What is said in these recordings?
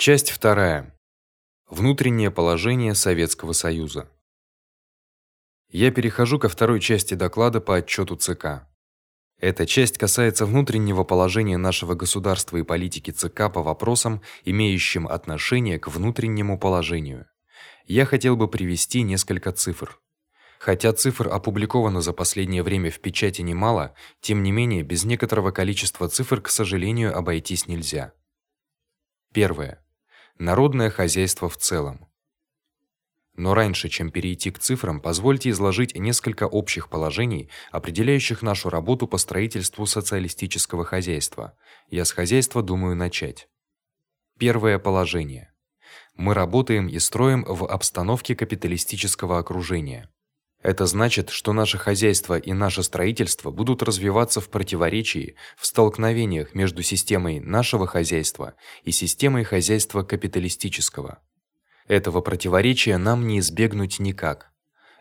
Часть вторая. Внутреннее положение Советского Союза. Я перехожу ко второй части доклада по отчёту ЦК. Эта часть касается внутреннего положения нашего государства и политики ЦК по вопросам, имеющим отношение к внутреннему положению. Я хотел бы привести несколько цифр. Хотя цифр опубликовано за последнее время в печати немало, тем не менее без некоторого количества цифр, к сожалению, обойтись нельзя. Первое. Народное хозяйство в целом. Но раньше, чем перейти к цифрам, позвольте изложить несколько общих положений, определяющих нашу работу по строительству социалистического хозяйства. Я с хозяйства думаю начать. Первое положение. Мы работаем и строим в обстановке капиталистического окружения. Это значит, что наше хозяйство и наше строительство будут развиваться в противоречии, в столкновениях между системой нашего хозяйства и системой хозяйства капиталистического. Этого противоречия нам не избегнуть никак.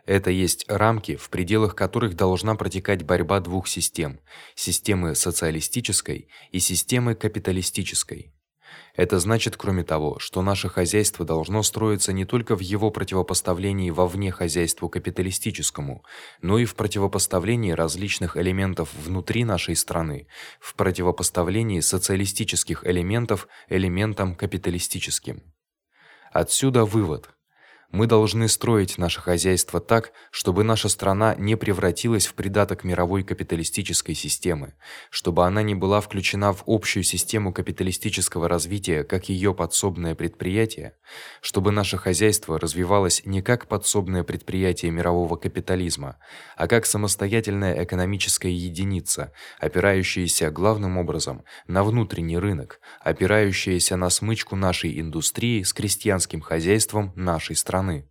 Это есть рамки, в пределах которых должна протекать борьба двух систем: системы социалистической и системы капиталистической. Это значит, кроме того, что наше хозяйство должно строиться не только в его противопоставлении вовне хозяйству капиталистическому, но и в противопоставлении различных элементов внутри нашей страны, в противопоставлении социалистических элементов элементам капиталистическим. Отсюда вывод: мы должны строить наше хозяйство так, чтобы наша страна не превратилась в придаток мировой капиталистической системы, чтобы она не была включена в общую систему капиталистического развития как её подсобное предприятие, чтобы наше хозяйство развивалось не как подсобное предприятие мирового капитализма, а как самостоятельная экономическая единица, опирающаяся главным образом на внутренний рынок, опирающаяся на смычку нашей индустрии с крестьянским хозяйством нашей страны страны.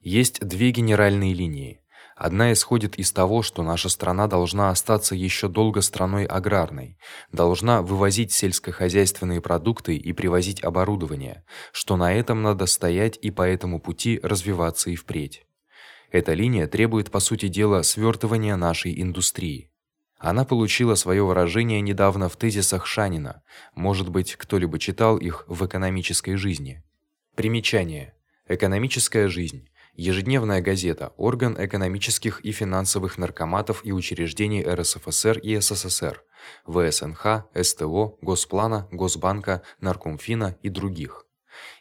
Есть две генеральные линии. Одна исходит из того, что наша страна должна остаться ещё долго страной аграрной, должна вывозить сельскохозяйственные продукты и привозить оборудование, что на этом надо стоять и по этому пути развиваться и впредь. Эта линия требует по сути дела свёртывания нашей индустрии. Она получила своё выражение недавно в тезисах Шанина. Может быть, кто-либо читал их в экономической жизни. Примечание: Экономическая жизнь. Ежедневная газета, орган экономических и финансовых наркоматов и учреждений РСФСР и СССР, ВСНХ, СТО, Госплана, Госбанка, Наркомфина и других.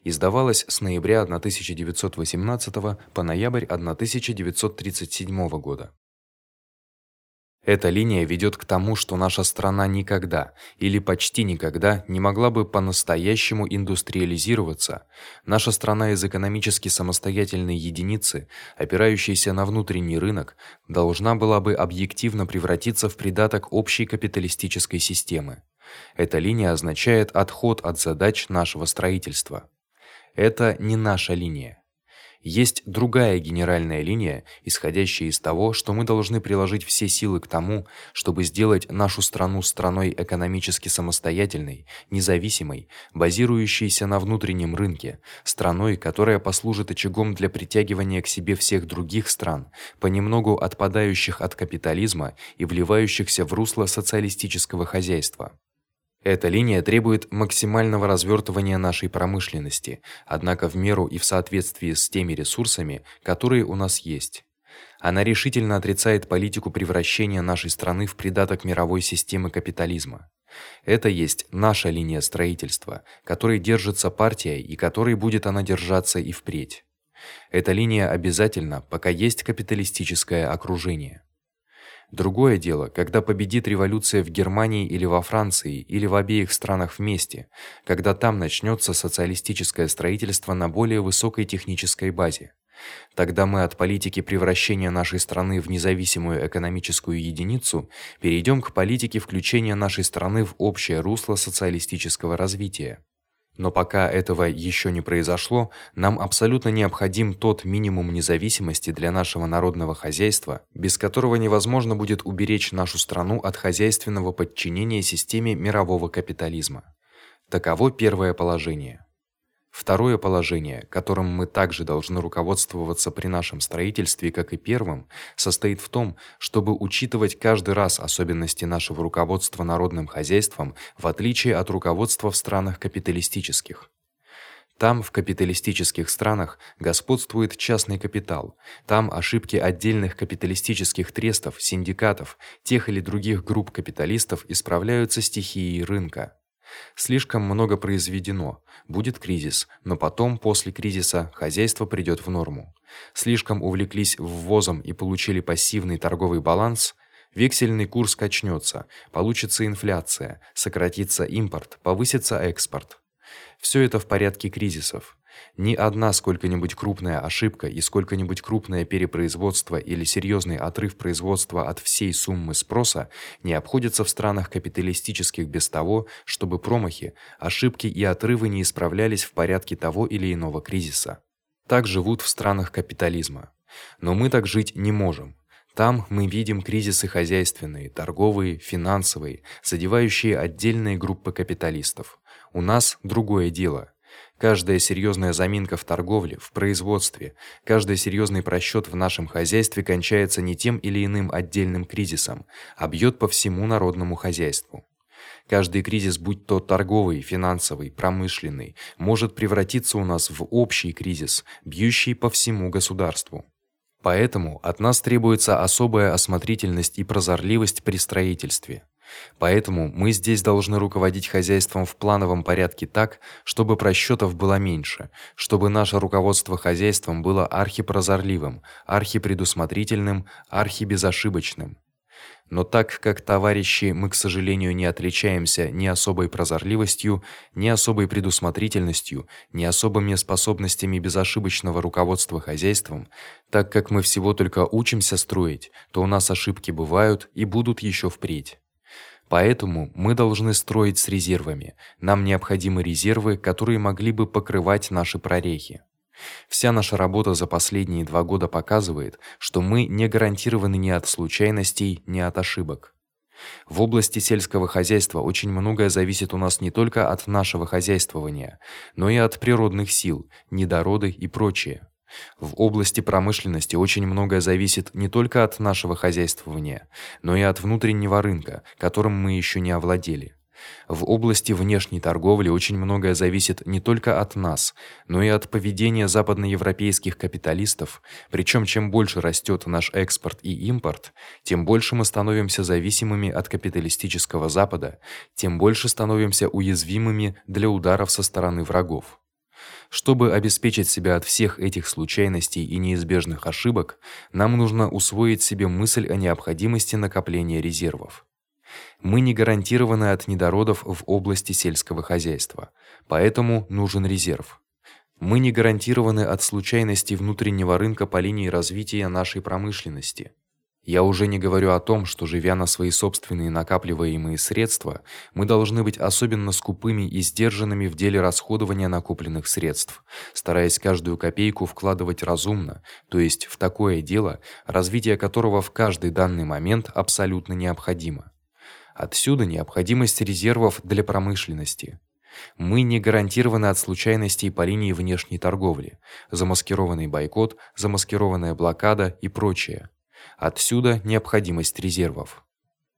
Издавалась с ноября 1918 по ноябрь 1937 года. Эта линия ведёт к тому, что наша страна никогда или почти никогда не могла бы по-настоящему индустриализироваться. Наша страна из экономически самостоятельной единицы, опирающейся на внутренний рынок, должна была бы объективно превратиться в придаток общей капиталистической системы. Эта линия означает отход от задач нашего строительства. Это не наша линия. Есть другая генеральная линия, исходящая из того, что мы должны приложить все силы к тому, чтобы сделать нашу страну страной экономически самостоятельной, независимой, базирующейся на внутреннем рынке, страной, которая послужит очагом для притягивания к себе всех других стран, понемногу отпадающих от капитализма и вливающихся в русло социалистического хозяйства. Эта линия требует максимального развёртывания нашей промышленности, однако в меру и в соответствии с теми ресурсами, которые у нас есть. Она решительно отрицает политику превращения нашей страны в придаток мировой системы капитализма. Это есть наша линия строительства, которой держится партия и которой будет она держаться и впредь. Эта линия обязательна, пока есть капиталистическое окружение. Другое дело, когда победит революция в Германии или во Франции, или в обеих странах вместе, когда там начнётся социалистическое строительство на более высокой технической базе. Тогда мы от политики превращения нашей страны в независимую экономическую единицу перейдём к политике включения нашей страны в общее русло социалистического развития. Но пока этого ещё не произошло, нам абсолютно необходим тот минимум независимости для нашего народного хозяйства, без которого невозможно будет уберечь нашу страну от хозяйственного подчинения системе мирового капитализма. Таково первое положение. Второе положение, которым мы также должны руководствоваться при нашем строительстве, как и первым, состоит в том, чтобы учитывать каждый раз особенности нашего руководства народным хозяйством, в отличие от руководства в странах капиталистических. Там, в капиталистических странах, господствует частный капитал. Там ошибки отдельных капиталистических трестов, синдикатов, тех или других групп капиталистов исправляются стихией рынка. Слишком много произведено, будет кризис, но потом после кризиса хозяйство придёт в норму. Слишком увлеклись ввозом и получили пассивный торговый баланс, вексельный курс качнётся, получится инфляция, сократится импорт, повысится экспорт. Всё это в порядке кризисов. Ни одна сколько-нибудь крупная ошибка и сколько-нибудь крупное перепроизводство или серьёзный отрыв производства от всей суммы спроса не обходится в странах капиталистических без того, чтобы промахи, ошибки и отрывы не исправлялись в порядке того или иного кризиса. Так живут в странах капитализма. Но мы так жить не можем. Там мы видим кризисы хозяйственные, торговые, финансовые, задевающие отдельные группы капиталистов. У нас другое дело. Каждая серьёзная заминка в торговле, в производстве, каждый серьёзный просчёт в нашем хозяйстве кончается не тем или иным отдельным кризисом, а бьёт по всему народному хозяйству. Каждый кризис, будь то торговый, финансовый, промышленный, может превратиться у нас в общий кризис, бьющий по всему государству. Поэтому от нас требуется особая осмотрительность и прозорливость при строительстве. Поэтому мы здесь должны руководить хозяйством в плановом порядке так, чтобы просчётов было меньше, чтобы наше руководство хозяйством было архипрозорливым, архипредусмотрительным, архибезошибочным. Но так как товарищи мы, к сожалению, не отличаемся ни особой прозорливостью, ни особой предусмотрительностью, ни особыми способностями безошибочного руководства хозяйством, так как мы всего только учимся строить, то у нас ошибки бывают и будут ещё впредь. Поэтому мы должны строить с резервами. Нам необходимы резервы, которые могли бы покрывать наши прорехи. Вся наша работа за последние два года показывает, что мы не гарантированы ни от случайностей, ни от ошибок. В области сельского хозяйства очень многое зависит у нас не только от нашего хозяйствования, но и от природных сил, недороды и прочее. В области промышленности очень многое зависит не только от нашего хозяйствования, но и от внутреннего рынка, которым мы ещё не овладели. В области внешней торговли очень многое зависит не только от нас, но и от поведения западноевропейских капиталистов. Причём чем больше растёт наш экспорт и импорт, тем больше мы становимся зависимыми от капиталистического запада, тем больше становимся уязвимыми для ударов со стороны врагов. Чтобы обеспечить себя от всех этих случайностей и неизбежных ошибок, нам нужно усвоить себе мысль о необходимости накопления резервов. Мы не гарантированы от недородов в области сельского хозяйства, поэтому нужен резерв. Мы не гарантированы от случайностей внутреннего рынка по линии развития нашей промышленности. Я уже не говорю о том, что живя на свои собственные накапливаемые средства, мы должны быть особенно скупыми и сдержанными в деле расходования накопленных средств, стараясь каждую копейку вкладывать разумно, то есть в такое дело, развитие которого в каждый данный момент абсолютно необходимо. Отсюда необходимость резервов для промышленности. Мы не гарантированы от случайностей по линии внешней торговли, замаскированный бойкот, замаскированная блокада и прочее. Отсюда необходимость резервов.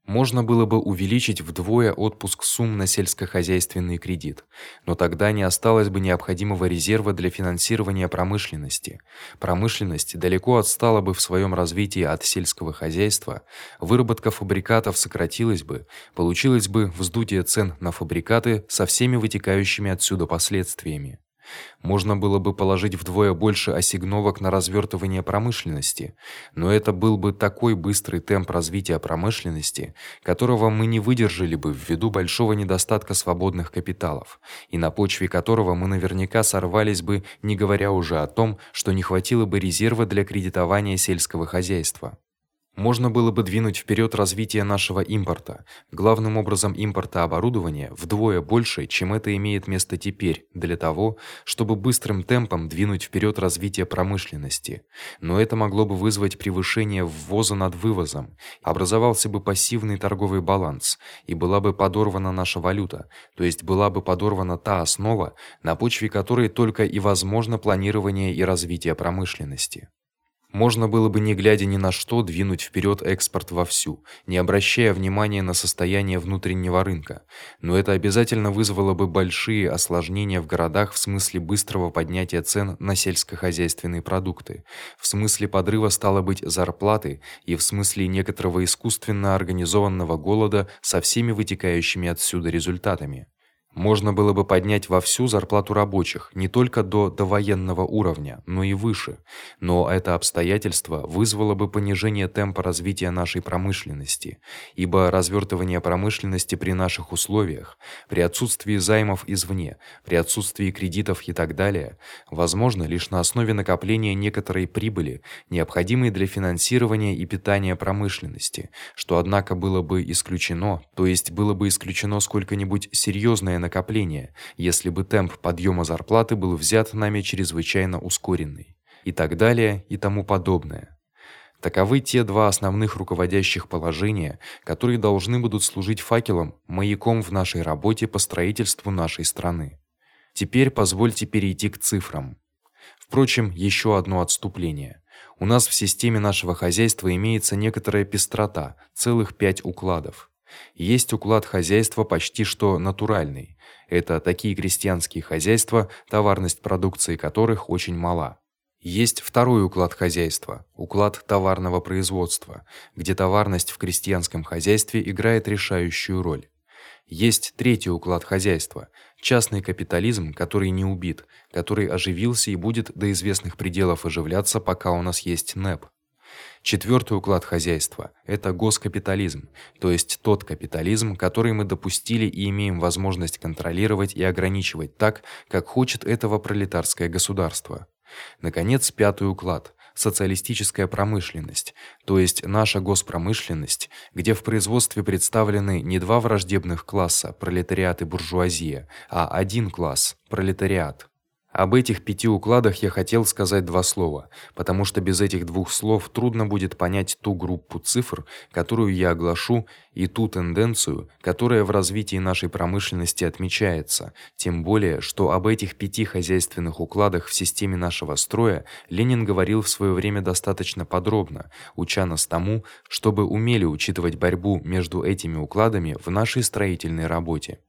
Можно было бы увеличить вдвое отпуск сумм на сельскохозяйственный кредит, но тогда не осталось бы необходимого резерва для финансирования промышленности. Промышленность далеко отстала бы в своём развитии от сельского хозяйства, выработка фабрикатов сократилась бы, получилось бы вздутие цен на фабрикаты со всеми вытекающими отсюда последствиями. Можно было бы положить вдвое больше осигновок на развёртывание промышленности, но это был бы такой быстрый темп развития промышленности, которого мы не выдержали бы ввиду большого недостатка свободных капиталов, и на почве которого мы наверняка сорвались бы, не говоря уже о том, что не хватило бы резерва для кредитования сельского хозяйства. Можно было бы двинуть вперёд развитие нашего импорта, главным образом импорта оборудования, вдвое больше, чем это имеет место теперь, для того, чтобы быстрым темпом двинуть вперёд развитие промышленности. Но это могло бы вызвать превышение ввоза над вывозом, образовался бы пассивный торговый баланс, и была бы подорвана наша валюта, то есть была бы подорвана та основа, на почве которой только и возможно планирование и развитие промышленности. Можно было бы не глядя ни на что двинуть вперед экспорт вовсю, не обращая внимания на состояние внутреннего рынка. Но это обязательно вызвало бы большие осложнения в городах в смысле быстрого поднятия цен на сельскохозяйственные продукты, в смысле подрыва стало быть зарплаты и в смысле некоторого искусственно организованного голода со всеми вытекающими отсюда результатами. Можно было бы поднять во всю зарплату рабочих, не только до довоенного уровня, но и выше. Но это обстоятельство вызвало бы понижение темпа развития нашей промышленности, ибо развёртывание промышленности при наших условиях, при отсутствии займов извне, при отсутствии кредитов и так далее, возможно лишь на основе накопления некоторой прибыли, необходимой для финансирования и питания промышленности, что однако было бы исключено, то есть было бы исключено сколько-нибудь серьёзное накопления, если бы темп подъёма зарплаты был взят нами чрезвычайно ускоренный, и так далее, и тому подобное. Таковы те два основных руководящих положения, которые должны будут служить факелом, маяком в нашей работе по строительству нашей страны. Теперь позвольте перейти к цифрам. Впрочем, ещё одно отступление. У нас в системе нашего хозяйства имеется некоторая пестрота, целых пять укладов. Есть уклад хозяйства почти что натуральный. Это такие крестьянские хозяйства, товарность продукции которых очень мала. Есть второй уклад хозяйства уклад товарного производства, где товарность в крестьянском хозяйстве играет решающую роль. Есть третий уклад хозяйства частный капитализм, который не убит, который оживился и будет до известных пределов оживляться, пока у нас есть НЭП. Четвёртый уклад хозяйства это госкапитализм, то есть тот капитализм, который мы допустили и имеем возможность контролировать и ограничивать так, как хочет этого пролетарское государство. Наконец, пятый уклад социалистическая промышленность, то есть наша госпромышленность, где в производстве представлены не два враждебных класса, пролетариат и буржуазия, а один класс пролетариат. Об этих пяти укладах я хотел сказать два слова, потому что без этих двух слов трудно будет понять ту группу цифр, которую я оглашу, и ту тенденцию, которая в развитии нашей промышленности отмечается. Тем более, что об этих пяти хозяйственных укладах в системе нашего строя Ленин говорил в своё время достаточно подробно, уча нас тому, чтобы умели учитывать борьбу между этими укладами в нашей строительной работе.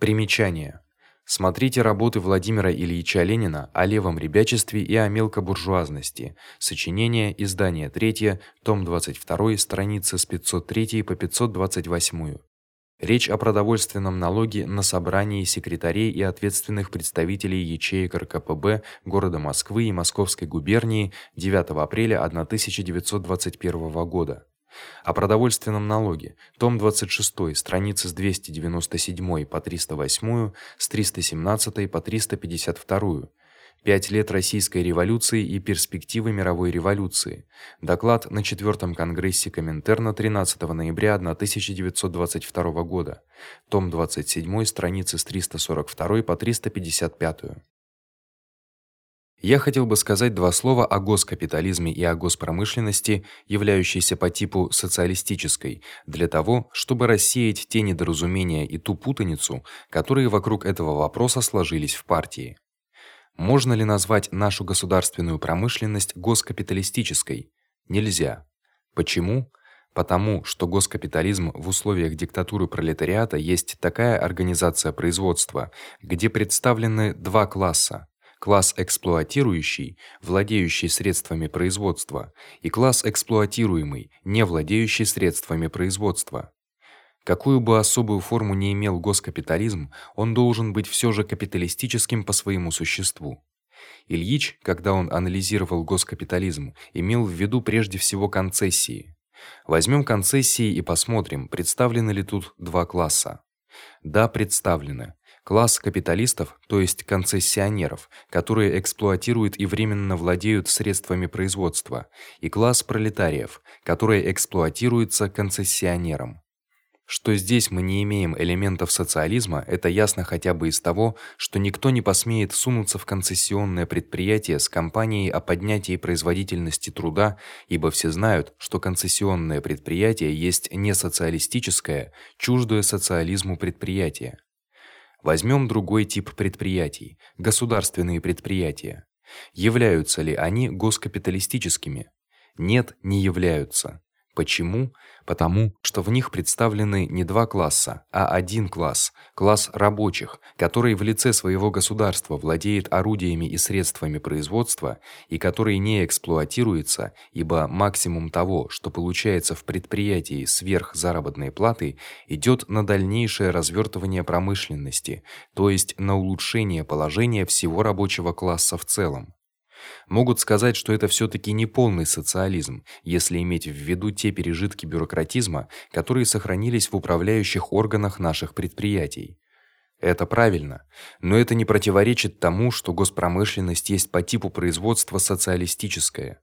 Примечание: Смотрите работы Владимира Ильича Ленина о левом ребячестве и о мелкобуржуазности. Сочинение, издание 3, том 22, страницы с 503 по 528. Речь о продовольственном налоге на собрании секретарей и ответственных представителей ячеек РКПБ города Москвы и Московской губернии 9 апреля 1921 года. О продовольственном налоге. Том 26, страницы с 297 по 308, с 317 по 352. Пять лет российской революции и перспективы мировой революции. Доклад на 4 конгрессе Коминтерна 13 ноября 1922 года. Том 27, страницы с 342 по 355. Я хотел бы сказать два слова о госкапитализме и о госпромышленности, являющейся по типу социалистической, для того, чтобы рассеять те недоразумения и ту путаницу, которые вокруг этого вопроса сложились в партии. Можно ли назвать нашу государственную промышленность госкапиталистической? Нельзя. Почему? Потому что госкапитализм в условиях диктатуры пролетариата есть такая организация производства, где представлены два класса класс эксплуатирующий, владеющий средствами производства, и класс эксплуатируемый, не владеющий средствами производства. Какую бы особую форму ни имел госкапитализм, он должен быть всё же капиталистическим по своему существу. Ильич, когда он анализировал госкапитализм, имел в виду прежде всего концессии. Возьмём концессии и посмотрим, представлены ли тут два класса. Да, представлены. Класс капиталистов, то есть концессионеров, которые эксплуатируют и временно владеют средствами производства, и класс пролетариев, которые эксплуатируются концессионером. Что здесь мы не имеем элементов социализма, это ясно хотя бы из того, что никто не посмеет сунуться в концессионное предприятие с кампанией о поднятии производительности труда, ибо все знают, что концессионное предприятие есть не социалистическое, чуждое социализму предприятие. Возьмем другой тип предприятий государственные предприятия. Являются ли они госкапиталистическими? Нет, не являются. Почему? Потому что в них представлены не два класса, а один класс класс рабочих, который в лице своего государства владеет орудиями и средствами производства и который не эксплуатируется, ибо максимум того, что получается в предприятии сверх заработной платы, идёт на дальнейшее развёртывание промышленности, то есть на улучшение положения всего рабочего класса в целом. Могут сказать, что это всё-таки не полный социализм, если иметь в виду те пережитки бюрократизма, которые сохранились в управляющих органах наших предприятий. Это правильно, но это не противоречит тому, что госпромышленность есть по типу производства социалистическая.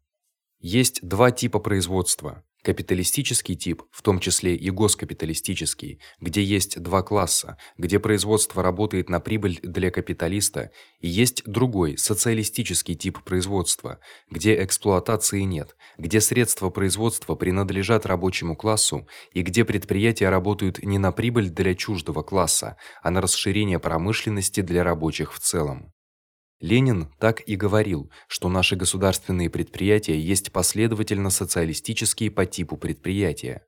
Есть два типа производства: Капиталистический тип, в том числе и госкапиталистический, где есть два класса, где производство работает на прибыль для капиталиста, и есть другой, социалистический тип производства, где эксплуатации нет, где средства производства принадлежат рабочему классу и где предприятия работают не на прибыль для чуждого класса, а на расширение промышленности для рабочих в целом. Ленин так и говорил, что наши государственные предприятия есть последовательно социалистические по типу предприятия.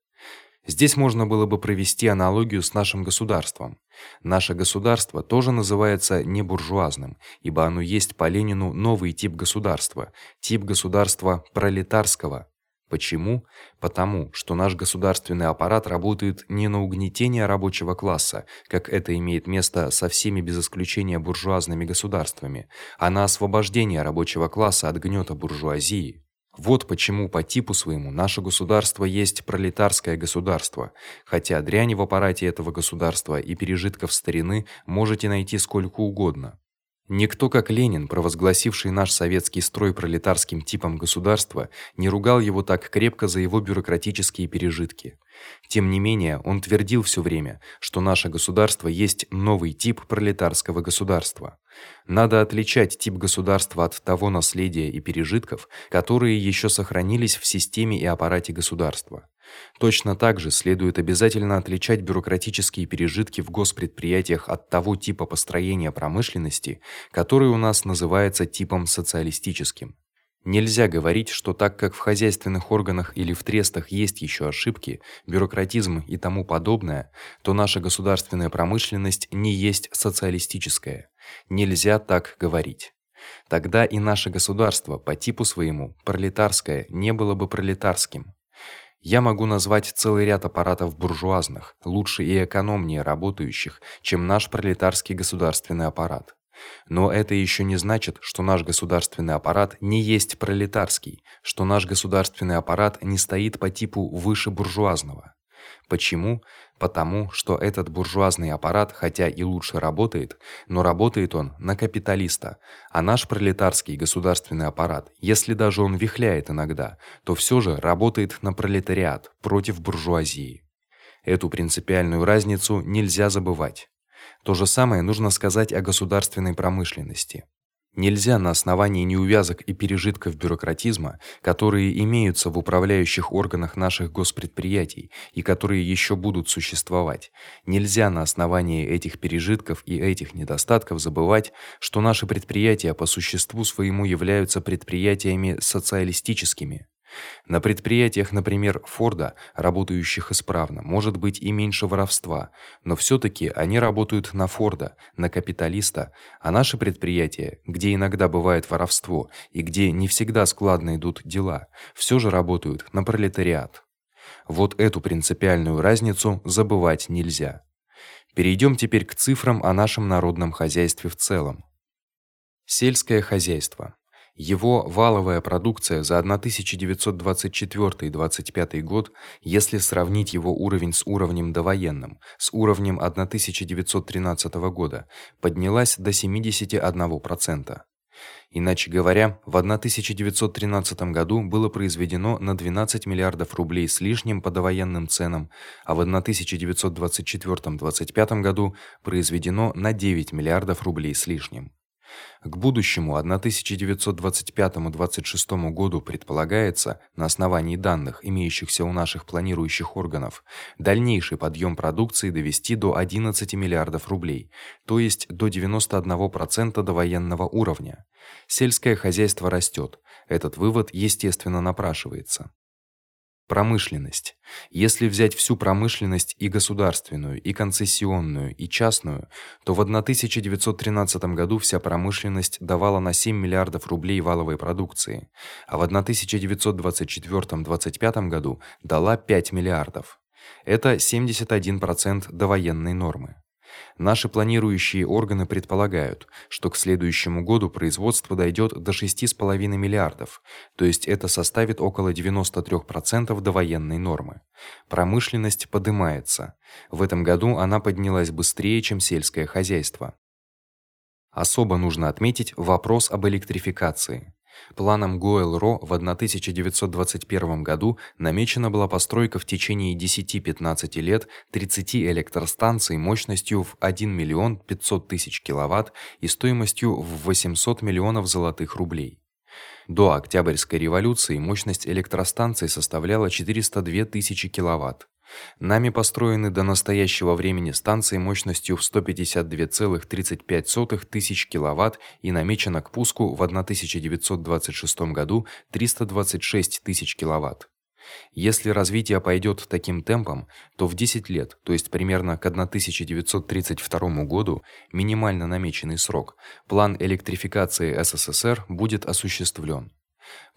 Здесь можно было бы провести аналогию с нашим государством. Наше государство тоже называется не буржуазным, ибо оно есть по Ленину новый тип государства, тип государства пролетарского, Почему? Потому что наш государственный аппарат работает не на угнетение рабочего класса, как это имеет место со всеми без исключения буржуазными государствами, а на освобождение рабочего класса от гнёта буржуазии. Вот почему по типу своему наше государство есть пролетарское государство, хотя дряни в аппарате этого государства и пережитков старины можете найти сколько угодно. Никто, как Ленин, провозгласивший наш советский строй пролетарским типом государства, не ругал его так крепко за его бюрократические пережитки. Тем не менее, он твердил всё время, что наше государство есть новый тип пролетарского государства. Надо отличать тип государства от того наследия и пережитков, которые ещё сохранились в системе и аппарате государства. Точно так же следует обязательно отличать бюрократические пережитки в госпредприятиях от того типа построения промышленности, который у нас называется типом социалистическим. Нельзя говорить, что так как в хозяйственных органах или в трестах есть ещё ошибки, бюрократизм и тому подобное, то наша государственная промышленность не есть социалистическая. Нельзя так говорить. Тогда и наше государство по типу своему пролетарское не было бы пролетарским. Я могу назвать целый ряд аппаратов буржуазных, лучше и экономнее работающих, чем наш пролетарский государственный аппарат. Но это ещё не значит, что наш государственный аппарат не есть пролетарский, что наш государственный аппарат не стоит по типу выше буржуазного. Почему? Потому что этот буржуазный аппарат, хотя и лучше работает, но работает он на капиталиста, а наш пролетарский государственный аппарат, если даже он вихляет иногда, то всё же работает на пролетариат против буржуазии. Эту принципиальную разницу нельзя забывать. То же самое нужно сказать о государственной промышленности. Нельзя на основании неувязок и пережитков бюрократизма, которые имеются в управляющих органах наших госпредприятий и которые ещё будут существовать, нельзя на основании этих пережитков и этих недостатков забывать, что наши предприятия по существу своему являются предприятиями социалистическими. На предприятиях, например, Форда, работающих исправно, может быть и меньше воровства, но всё-таки они работают на Форда, на капиталиста, а наши предприятия, где иногда бывает воровство и где не всегда складно идут дела, всё же работают на пролетариат. Вот эту принципиальную разницу забывать нельзя. Перейдём теперь к цифрам о нашем народном хозяйстве в целом. Сельское хозяйство его валовая продукция за 1924-25 год, если сравнить его уровень с уровнем довоенным, с уровнем 1913 года, поднялась до 71%. Иначе говоря, в 1913 году было произведено на 12 миллиардов рублей с лишним по довоенным ценам, а в 1924-25 году произведено на 9 миллиардов рублей с лишним. К будущему 1925-26 году предполагается, на основании данных, имеющихся у наших планирующих органов, дальнейший подъем продукции довести до 11 миллиардов рублей, то есть до 91% до военного уровня. Сельское хозяйство растет. Этот вывод естественно напрашивается. Промышленность. Если взять всю промышленность и государственную, и концессионную, и частную, то в 1913 году вся промышленность давала на 7 миллиардов рублей валовой продукции, а в 1924-25 году дала 5 миллиардов. Это 71% довоенной нормы. Наши планирующие органы предполагают, что к следующему году производство дойдёт до 6,5 миллиардов, то есть это составит около 93% довоенной нормы. Промышленность поднимается. В этом году она поднялась быстрее, чем сельское хозяйство. Особо нужно отметить вопрос об электрификации. Планом Гойл-Ро в 1921 году намечена была постройка в течение 10-15 лет 30 электростанций мощностью в 1 миллион 500 тысяч киловатт и стоимостью в 800 миллионов золотых рублей. До Октябрьской революции мощность электростанций составляла 402 тысячи киловатт. Нами построены до настоящего времени станции мощностью в 152,35 тысяч киловатт и намечено к пуску в 1926 году 326 тысяч киловатт. Если развитие пойдёт таким темпом, то в 10 лет, то есть примерно к 1932 году, минимально намеченный срок, план электрификации СССР будет осуществлен.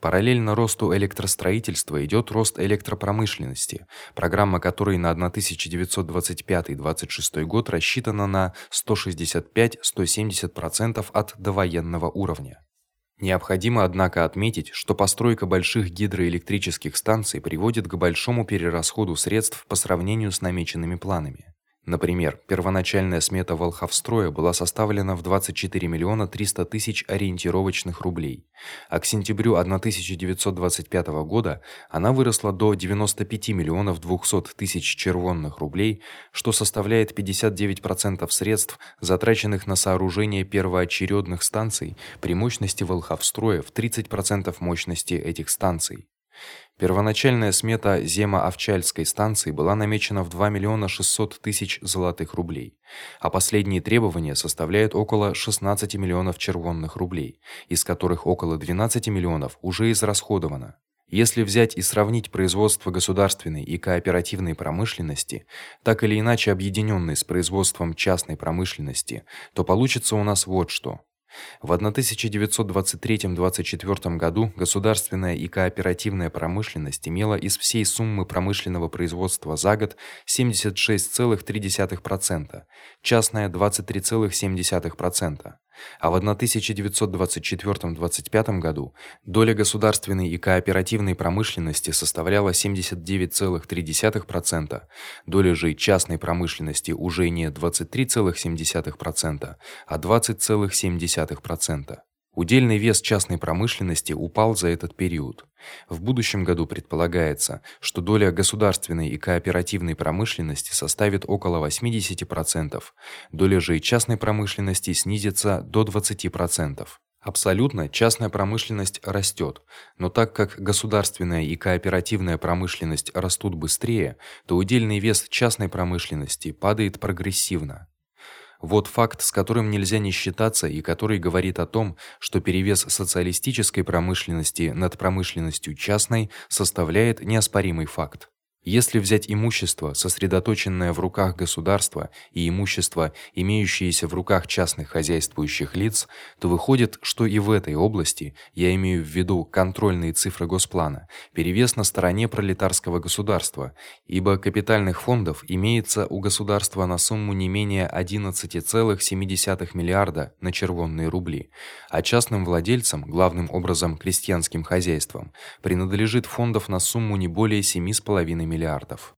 Параллельно росту электростроительства идёт рост электропромышленности, программа которой на 1925-26 год рассчитана на 165-170% от довоенного уровня. Необходимо однако отметить, что постройка больших гидроэлектрических станций приводит к большому перерасходу средств по сравнению с намеченными планами. Например, первоначальная смета Волховстроя была составлена в 24 миллиона 300 тысяч ориентировочных рублей, а к сентябрю 1925 года она выросла до 95 миллионов 200 тысяч червонных рублей, что составляет 59% средств, затраченных на сооружение первоочередных станций при мощности Волховстроя в 30% мощности этих станций. Первоначальная смета Земо-Овчальской станции была намечена в 2 миллиона 600 тысяч золотых рублей, а последние требования составляют около 16 миллионов червонных рублей, из которых около 12 миллионов уже израсходовано. Если взять и сравнить производство государственной и кооперативной промышленности, так или иначе объединённой с производством частной промышленности, то получится у нас вот что: в 1923-24 году государственная и кооперативная промышленность имела из всей суммы промышленного производства за год 76,3%, частная 23,7% а в 1924-25 году доля государственной и кооперативной промышленности составляла 79,3%, доля же частной промышленности уже не 23,7%, а 20,7%. Удельный вес частной промышленности упал за этот период. В будущем году предполагается, что доля государственной и кооперативной промышленности составит около 80%, доля же частной промышленности снизится до 20%. Абсолютно частная промышленность растёт, но так как государственная и кооперативная промышленность растут быстрее, то удельный вес частной промышленности падает прогрессивно. Вот факт, с которым нельзя не считаться и который говорит о том, что перевес социалистической промышленности над промышленностью частной составляет неоспоримый факт. Если взять имущество, сосредоточенное в руках государства, и имущество, имеющееся в руках частных хозяйствующих лиц, то выходит, что и в этой области, я имею в виду контрольные цифры Госплана, перевес на стороне пролетарского государства, ибо капитальных фондов имеется у государства на сумму не менее 11,7 миллиарда на червонные рубли, а частным владельцам, главным образом крестьянским хозяйствам, принадлежит фондов на сумму не более 7,5 миллиардов миллиардов.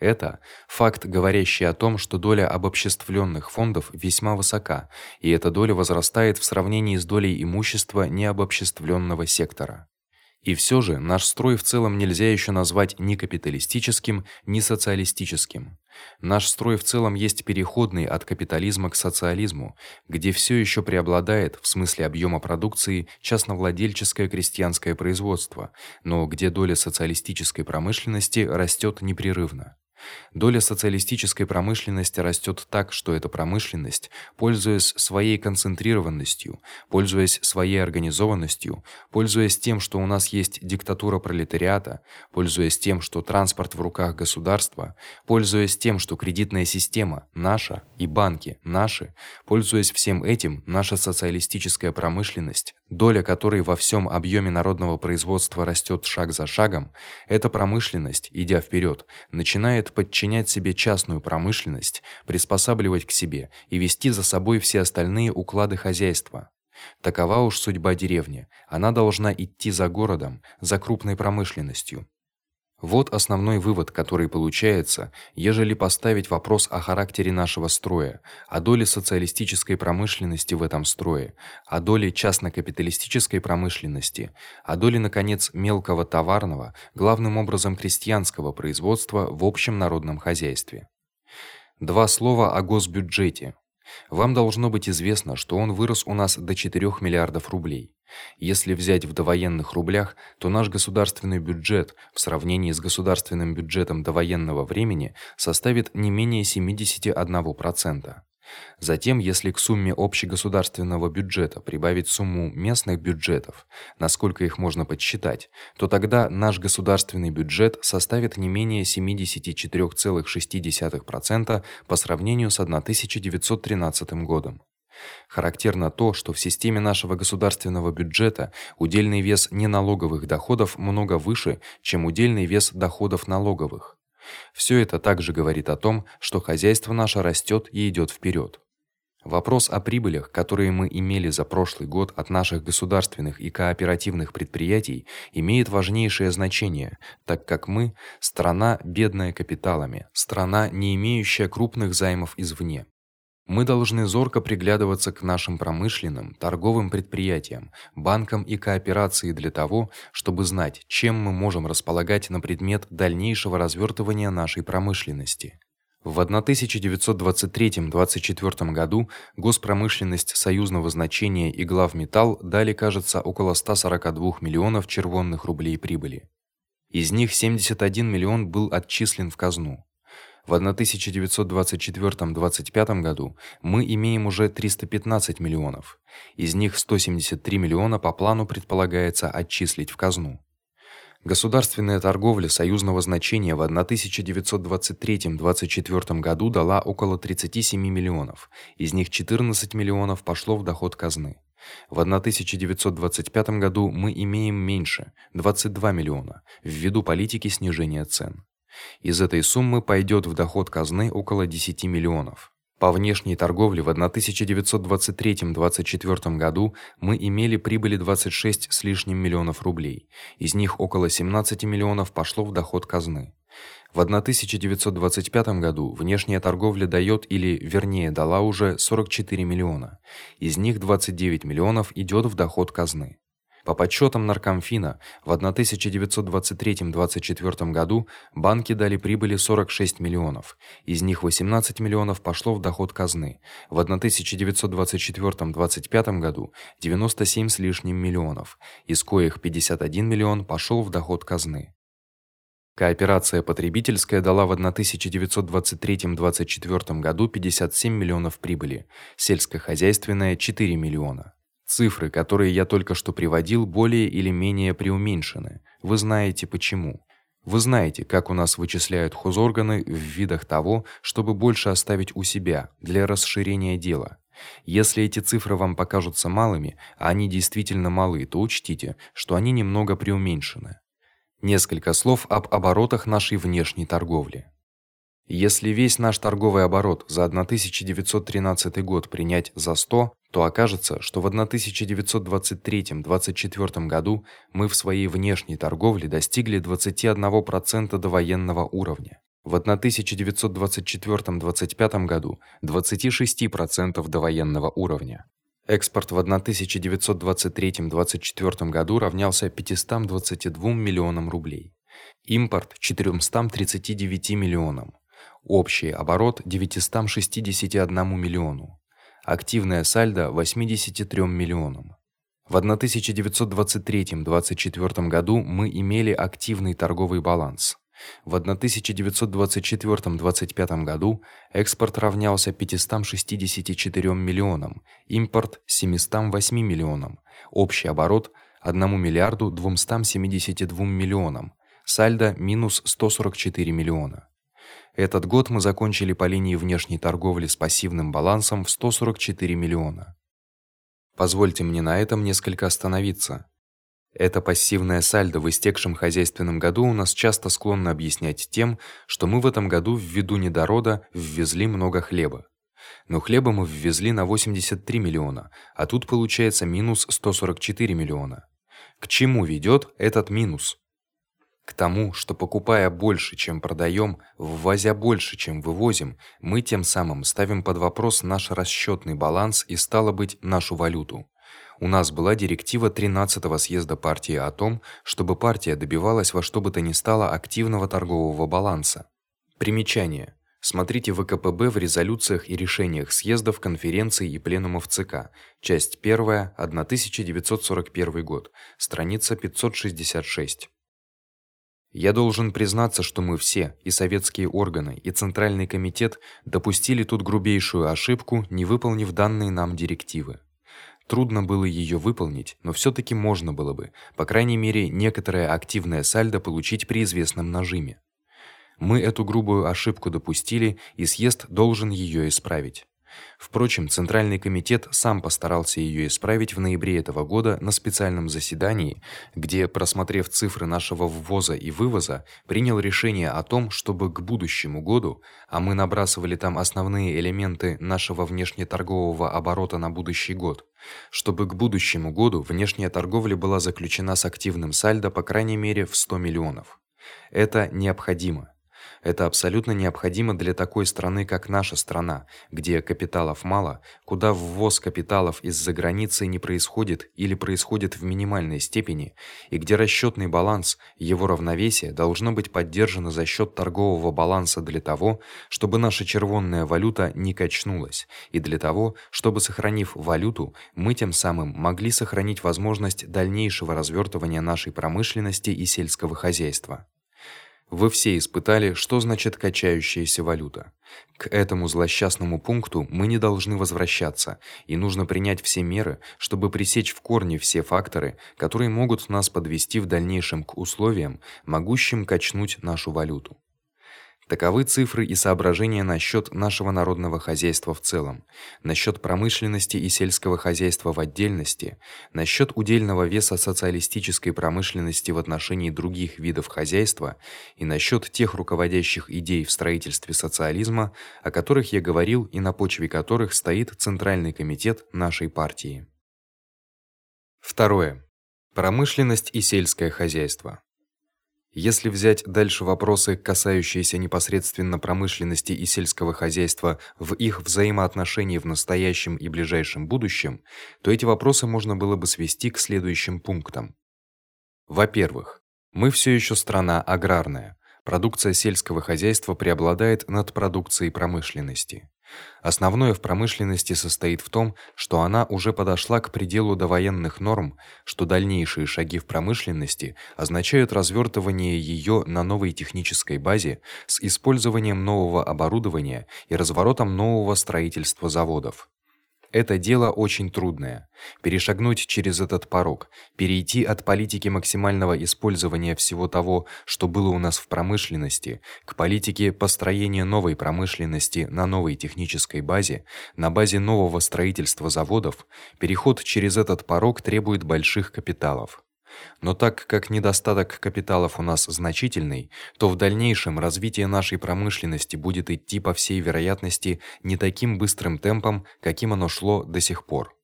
Это факт, говорящий о том, что доля обобществлённых фондов весьма высока, и эта доля возрастает в сравнении с долей имущества необобществлённого сектора. И всё же наш строй в целом нельзя ещё назвать ни капиталистическим, ни социалистическим. Наш строй в целом есть переходный от капитализма к социализму, где всё ещё преобладает в смысле объёма продукции частновладельческое крестьянское производство, но где доля социалистической промышленности растёт непрерывно. Доля социалистической промышленности растёт так, что эта промышленность, пользуясь своей концентрированностью, пользуясь своей организованностью, пользуясь тем, что у нас есть диктатура пролетариата, пользуясь тем, что транспорт в руках государства, пользуясь тем, что кредитная система наша и банки наши, пользуясь всем этим, наша социалистическая промышленность, доля которой во всём объёме народного производства растёт шаг за шагом, эта промышленность, идя вперёд, начинает подчинять себе частную промышленность, приспосабливать к себе и вести за собой все остальные уклады хозяйства. Такова уж судьба деревни. Она должна идти за городом, за крупной промышленностью. Вот основной вывод, который получается, ежели поставить вопрос о характере нашего строя, о доле социалистической промышленности в этом строе, о доле частно-капиталистической промышленности, о доле наконец мелкого товарного, главным образом крестьянского производства в общем народном хозяйстве. Два слова о госбюджете. Вам должно быть известно, что он вырос у нас до 4 миллиардов рублей. Если взять в довоенных рублях, то наш государственный бюджет в сравнении с государственным бюджетом довоенного времени составит не менее 71%. Затем, если к сумме общегосударственного бюджета прибавить сумму местных бюджетов, насколько их можно подсчитать, то тогда наш государственный бюджет составит не менее 74,6% по сравнению с 1913 годом. Характерно то, что в системе нашего государственного бюджета удельный вес неналоговых доходов много выше, чем удельный вес доходов налоговых. Всё это также говорит о том, что хозяйство наше растёт и идёт вперёд. Вопрос о прибылях, которые мы имели за прошлый год от наших государственных и кооперативных предприятий, имеет важнейшее значение, так как мы страна бедная капиталами, страна, не имеющая крупных займов извне. Мы должны зорко приглядываться к нашим промышленным, торговым предприятиям, банкам и кооперации для того, чтобы знать, чем мы можем располагать на предмет дальнейшего развёртывания нашей промышленности. В 1923-24 году госпромышленность союзного значения и главметалл дали, кажется, около 142 миллионов червонных рублей прибыли. Из них 71 миллион был отчислен в казну. В 1924-25 году мы имеем уже 315 миллионов. Из них 173 миллиона по плану предполагается отчислить в казну. Государственная торговля союзного значения в 1923-24 году дала около 37 миллионов. Из них 14 миллионов пошло в доход казны. В 1925 году мы имеем меньше 22 миллиона ввиду политики снижения цен. Из этой суммы пойдёт в доход казны около 10 миллионов. По внешней торговле в 1923-24 году мы имели прибыли 26 с лишним миллионов рублей. Из них около 17 миллионов пошло в доход казны. В 1925 году внешняя торговля даёт или, вернее, дала уже 44 миллиона. Из них 29 миллионов идёт в доход казны. По подсчётам Наркомфина, в 1923-24 году банки дали прибыли 46 миллионов. Из них 18 миллионов пошло в доход казны. В 1924-25 году 97 с лишним миллионов, из коих 51 миллион пошёл в доход казны. Кооперация потребительская дала в 1923-24 году 57 миллионов прибыли, сельскохозяйственная 4 миллиона. Цифры, которые я только что приводил, более или менее преуменьшены. Вы знаете почему. Вы знаете, как у нас вычисляют хозорганы в видах того, чтобы больше оставить у себя для расширения дела. Если эти цифры вам покажутся малыми, а они действительно малы, то учтите, что они немного преуменьшены. Несколько слов об оборотах нашей внешней торговли. Если весь наш торговый оборот за 1913 год принять за 100, то окажется, что в 1923-24 году мы в своей внешней торговле достигли 21% до военного уровня. В 1924-25 году 26% до военного уровня. Экспорт в 1923-24 году равнялся 522 миллионам рублей. Импорт 439 миллионам. Общий оборот 961 миллиону. Активное сальдо 83 миллионам. В 1923-24 году мы имели активный торговый баланс. В 1924-25 году экспорт равнялся 564 миллионам, импорт 708 миллионам, общий оборот 1 миллиарду 272 миллионам, сальдо минус 144 миллиона. Этот год мы закончили по линии внешней торговли с пассивным балансом в 144 миллиона. Позвольте мне на этом несколько остановиться. Это пассивное сальдо в истекшем хозяйственном году у нас часто склонно объяснять тем, что мы в этом году ввиду недорода ввезли много хлеба. Но хлеба мы ввезли на 83 миллиона, а тут получается минус 144 миллиона. К чему ведёт этот минус? К тому, что покупая больше, чем продаём, ввозя больше, чем вывозим, мы тем самым ставим под вопрос наш расчётный баланс и стало быть, нашу валюту. У нас была директива 13-го съезда партии о том, чтобы партия добивалась во что бы то ни стало активного торгового баланса. Примечание: Смотрите ВКПБ в резолюциях и решениях съездов, конференций и пленумов ЦК. Часть 1, 1941 год, страница 566. Я должен признаться, что мы все, и советские органы, и центральный комитет допустили тут грубейшую ошибку, не выполнив данные нам директивы. Трудно было её выполнить, но всё-таки можно было бы, по крайней мере, некоторое активное сальдо получить при известном нажиме. Мы эту грубую ошибку допустили, и съезд должен её исправить. Впрочем, Центральный комитет сам постарался её исправить в ноябре этого года на специальном заседании, где, просмотрев цифры нашего ввоза и вывоза, принял решение о том, чтобы к будущему году, а мы набрасывали там основные элементы нашего внешнеторгового оборота на будущий год, чтобы к будущему году внешняя торговля была заключена с активным сальдо по крайней мере в 100 миллионов. Это необходимо. Это абсолютно необходимо для такой страны, как наша страна, где капиталов мало, куда ввоз капиталов из-за границы не происходит или происходит в минимальной степени, и где расчётный баланс, его равновесие должно быть поддержано за счёт торгового баланса для того, чтобы наша червонная валюта не качнулась, и для того, чтобы сохранив валюту, мы тем самым могли сохранить возможность дальнейшего развёртывания нашей промышленности и сельского хозяйства. Вы все испытали, что значит качающаяся валюта. К этому злосчастному пункту мы не должны возвращаться, и нужно принять все меры, чтобы пресечь в корне все факторы, которые могут нас подвести в дальнейшем к условиям, могущим качнуть нашу валюту. Таковы цифры и соображения насчёт нашего народного хозяйства в целом, насчёт промышленности и сельского хозяйства в отдельности, насчёт удельного веса социалистической промышленности в отношении других видов хозяйства и насчёт тех руководящих идей в строительстве социализма, о которых я говорил и на почве которых стоит центральный комитет нашей партии. Второе. Промышленность и сельское хозяйство. Если взять дальше вопросы, касающиеся непосредственно промышленности и сельского хозяйства в их взаимоотношении в настоящем и ближайшем будущем, то эти вопросы можно было бы свести к следующим пунктам. Во-первых, мы всё ещё страна аграрная. Продукция сельского хозяйства преобладает над продукцией промышленности. Основное в промышленности состоит в том, что она уже подошла к пределу довоенных норм, что дальнейшие шаги в промышленности означают развёртывание её на новой технической базе с использованием нового оборудования и разворотом нового строительства заводов. Это дело очень трудное. Перешагнуть через этот порог, перейти от политики максимального использования всего того, что было у нас в промышленности, к политике построения новой промышленности на новой технической базе, на базе нового строительства заводов, переход через этот порог требует больших капиталов. Но так как недостаток капиталов у нас значительный, то в дальнейшем развитие нашей промышленности будет идти по всей вероятности не таким быстрым темпом, каким оно шло до сих пор.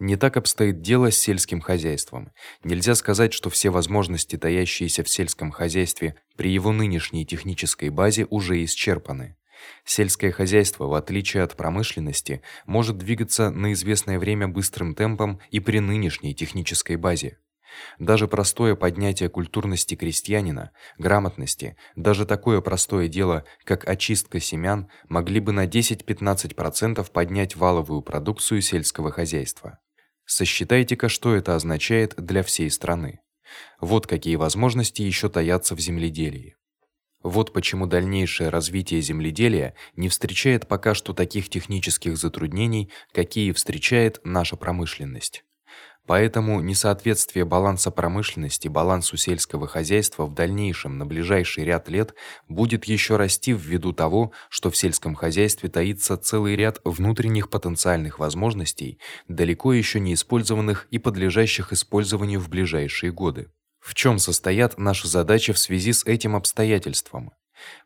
Не так обстоит дело с сельским хозяйством. Нельзя сказать, что все возможности, таящиеся в сельском хозяйстве при его нынешней технической базе, уже исчерпаны. Сельское хозяйство, в отличие от промышленности, может двигаться на известное время быстрым темпом и при нынешней технической базе. Даже простое поднятие культурности крестьянина, грамотности, даже такое простое дело, как очистка семян, могли бы на 10-15% поднять валовую продукцию сельского хозяйства. Сосчитайте-ка, что это означает для всей страны. Вот какие возможности ещё таятся в земледелии. Вот почему дальнейшее развитие земледелия не встречает пока что таких технических затруднений, какие встречает наша промышленность. Поэтому несоответствие баланса промышленности балансу сельского хозяйства в дальнейшем на ближайший ряд лет будет ещё расти ввиду того, что в сельском хозяйстве таится целый ряд внутренних потенциальных возможностей, далеко ещё не использованных и подлежащих использованию в ближайшие годы. В чём состоят наши задачи в связи с этим обстоятельством?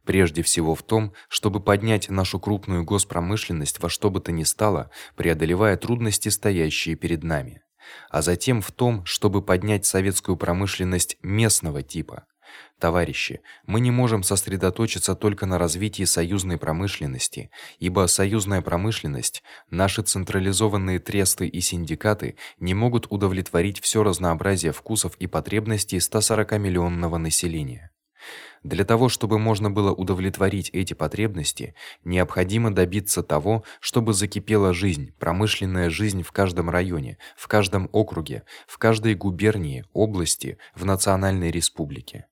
Прежде всего в том, чтобы поднять нашу крупную госпромышленность во что бы то ни стало, преодолевая трудности, стоящие перед нами а затем в том, чтобы поднять советскую промышленность местного типа. Товарищи, мы не можем сосредоточиться только на развитии союзной промышленности, ибо союзная промышленность, наши централизованные тресты и синдикаты не могут удовлетворить всё разнообразие вкусов и потребностей 140-миллионного населения. Для того, чтобы можно было удовлетворить эти потребности, необходимо добиться того, чтобы закипела жизнь, промышленная жизнь в каждом районе, в каждом округе, в каждой губернии, области, в национальной республике.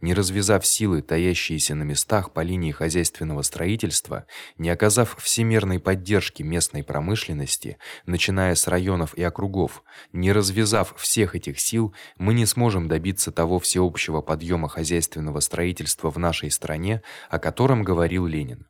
Не развязав силы, таящиеся на местах по линии хозяйственного строительства, не оказав всемирной поддержки местной промышленности, начиная с районов и округов, не развязав всех этих сил, мы не сможем добиться того всеобщего подъёма хозяйственного строительства в нашей стране, о котором говорил Ленин.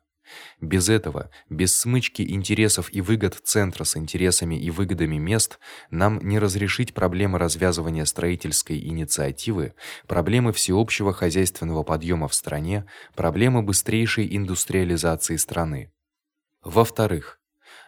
Без этого, без смычки интересов и выгод центра с интересами и выгодами мест, нам не разрешить проблемы развязывания строительской инициативы, проблемы всеобщего хозяйственного подъёма в стране, проблемы быстрейшей индустриализации страны. Во-вторых,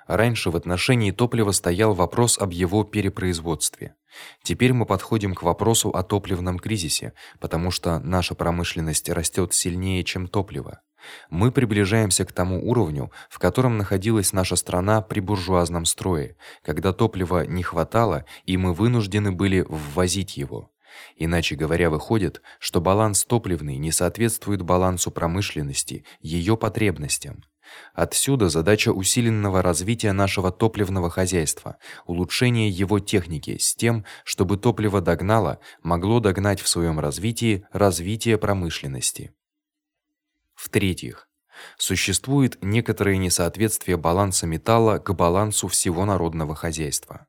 Раньше в отношении топлива стоял вопрос об его перепроизводстве. Теперь мы подходим к вопросу о топливном кризисе, потому что наша промышленность растёт сильнее, чем топливо. Мы приближаемся к тому уровню, в котором находилась наша страна при буржуазном строе, когда топлива не хватало, и мы вынуждены были ввозить его. Иначе говоря, выходит, что баланс топливный не соответствует балансу промышленности, её потребностям. Отсюда задача усиленного развития нашего топливного хозяйства, улучшение его техники с тем, чтобы топливо догнало, могло догнать в своём развитии развитие промышленности. В-третьих, существует некоторое несоответствие баланса металла к балансу всего народного хозяйства.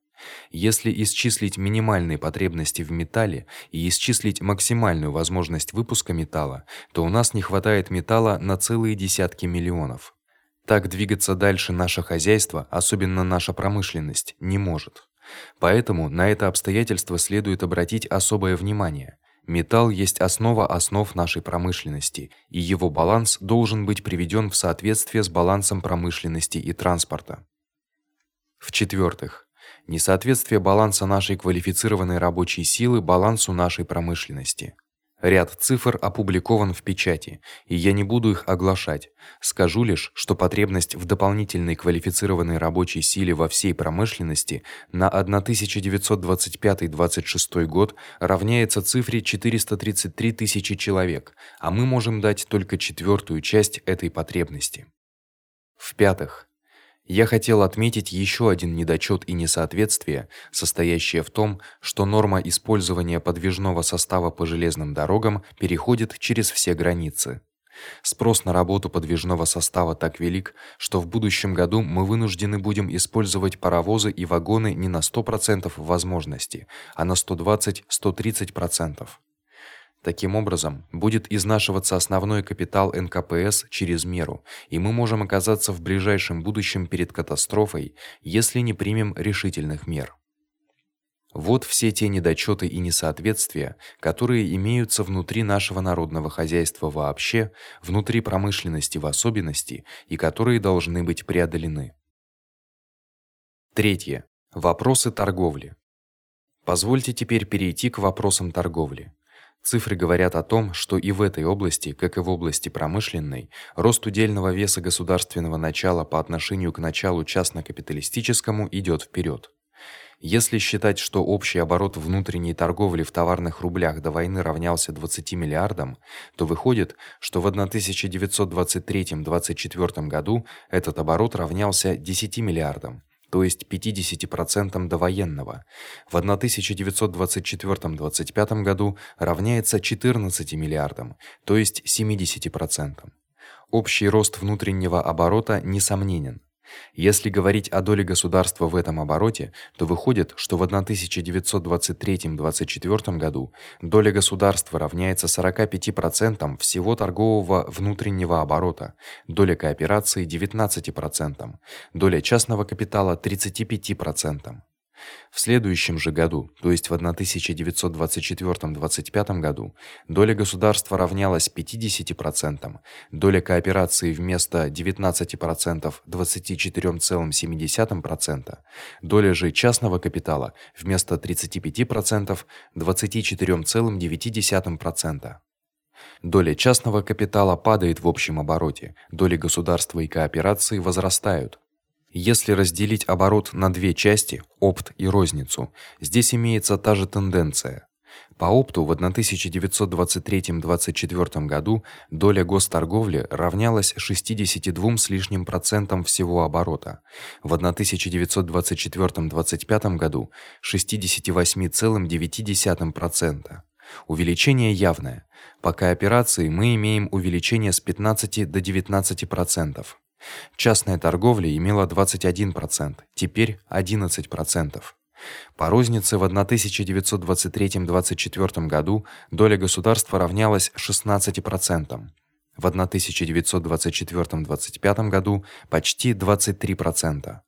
Если исчислить минимальные потребности в металле и исчислить максимальную возможность выпуска металла, то у нас не хватает металла на целые десятки миллионов. Так двигаться дальше наше хозяйство, особенно наша промышленность, не может. Поэтому на это обстоятельство следует обратить особое внимание. Металл есть основа основ нашей промышленности, и его баланс должен быть приведён в соответствие с балансом промышленности и транспорта. В-четвёртых, несоответствие баланса нашей квалифицированной рабочей силы балансу нашей промышленности. Ряд цифр опубликован в печати, и я не буду их оглашать. Скажу лишь, что потребность в дополнительной квалифицированной рабочей силе во всей промышленности на 1925-26 год равняется цифре 433 тысячи человек, а мы можем дать только четвёртую часть этой потребности. В-пятых, я хотел отметить ещё один недочёт и несоответствие, состоящее в том, что норма использования подвижного состава по железным дорогам переходит через все границы. Спрос на работу подвижного состава так велик, что в будущем году мы вынуждены будем использовать паровозы и вагоны не на 100% возможности, а на 120-130%. Таким образом, будет изнашиваться основной капитал НКПС через меру, и мы можем оказаться в ближайшем будущем перед катастрофой, если не примем решительных мер. Вот все те недочёты и несоответствия, которые имеются внутри нашего народного хозяйства вообще, внутри промышленности в особенности, и которые должны быть преодолены. Третье. Вопросы торговли. Позвольте теперь перейти к вопросам торговли. Цифры говорят о том, что и в этой области, как и в области промышленной, рост удельного веса государственного начала по отношению к началу частно-капиталистическому идёт вперёд. Если считать, что общий оборот внутренней торговли в товарных рублях до войны равнялся 20 миллиардам, то выходит, что в 1923-24 году этот оборот равнялся 10 миллиардам, то есть 50% довоенного. В 1924-25 году равняется 14 миллиардам, то есть 70%. Общий рост внутреннего оборота несомненен. Если говорить о доле государства в этом обороте, то выходит, что в 1923-24 году доля государства равняется 45% всего торгового внутреннего оборота, доля кооперации 19%, доля частного капитала 35%. В следующем же году, то есть в 1924-25 году, доля государства равнялась 50%, доля кооперации вместо 19% 24,7%, доля же частного капитала вместо 35% 24,9%. Доля частного капитала падает в общем обороте, доли государства и кооперации возрастают. Если разделить оборот на две части, опт и розницу, здесь имеется та же тенденция. По опту в 1923-24 году доля госторговли равнялась 62 с лишним процентам всего оборота. В 1924-25 году 68,9%. Увеличение явное. По кооперации мы имеем увеличение с 15 до 19%. Частная торговля имела 21%, теперь 11%. По рознице в 1923-24 году доля государства равнялась 16%. В 1924-25 году почти 23%.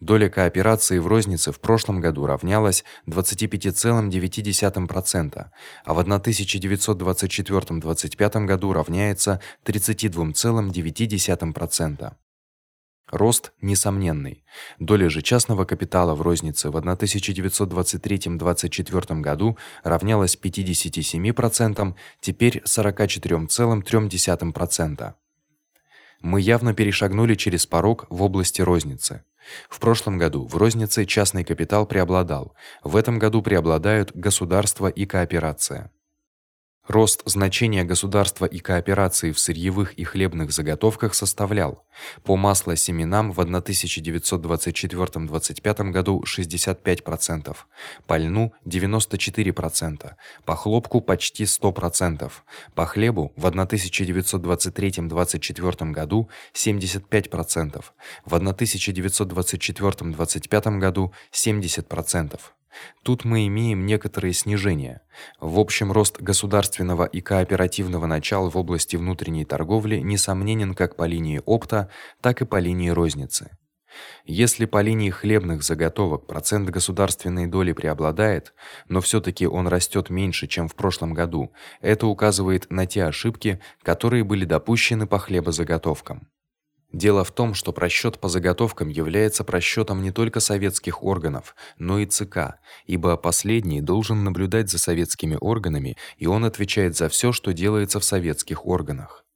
Доля кооперации в рознице в прошлом году равнялась 25,9%, а в 1924-25 году равняется 32,9%. Рост несомненный. Доля же частного капитала в рознице в 1923-24 году равнялась 57%, теперь 44,3%. Мы явно перешагнули через порог в области розницы. В прошлом году в рознице частный капитал преобладал. В этом году преобладают государство и кооперация. Рост значения государства и кооперации в сырьевых и хлебных заготовках составлял: по маслосеменам в 1924-25 году 65%, по льну 94%, по хлопку почти 100%, по хлебу в 1923-24 году 75%, в 1924-25 году 70%. Тут мы имеем некоторые снижения. В общем рост государственного и кооперативного начала в области внутренней торговли несомненен как по линии опта, так и по линии розницы. Если по линии хлебных заготовок процент государственной доли преобладает, но всё-таки он растёт меньше, чем в прошлом году, это указывает на те ошибки, которые были допущены по хлебозаготовкам. Дело в том, что просчёт по заготовкам является просчётом не только советских органов, но и ЦК, ибо последний должен наблюдать за советскими органами, и он отвечает за всё, что делается в советских органах.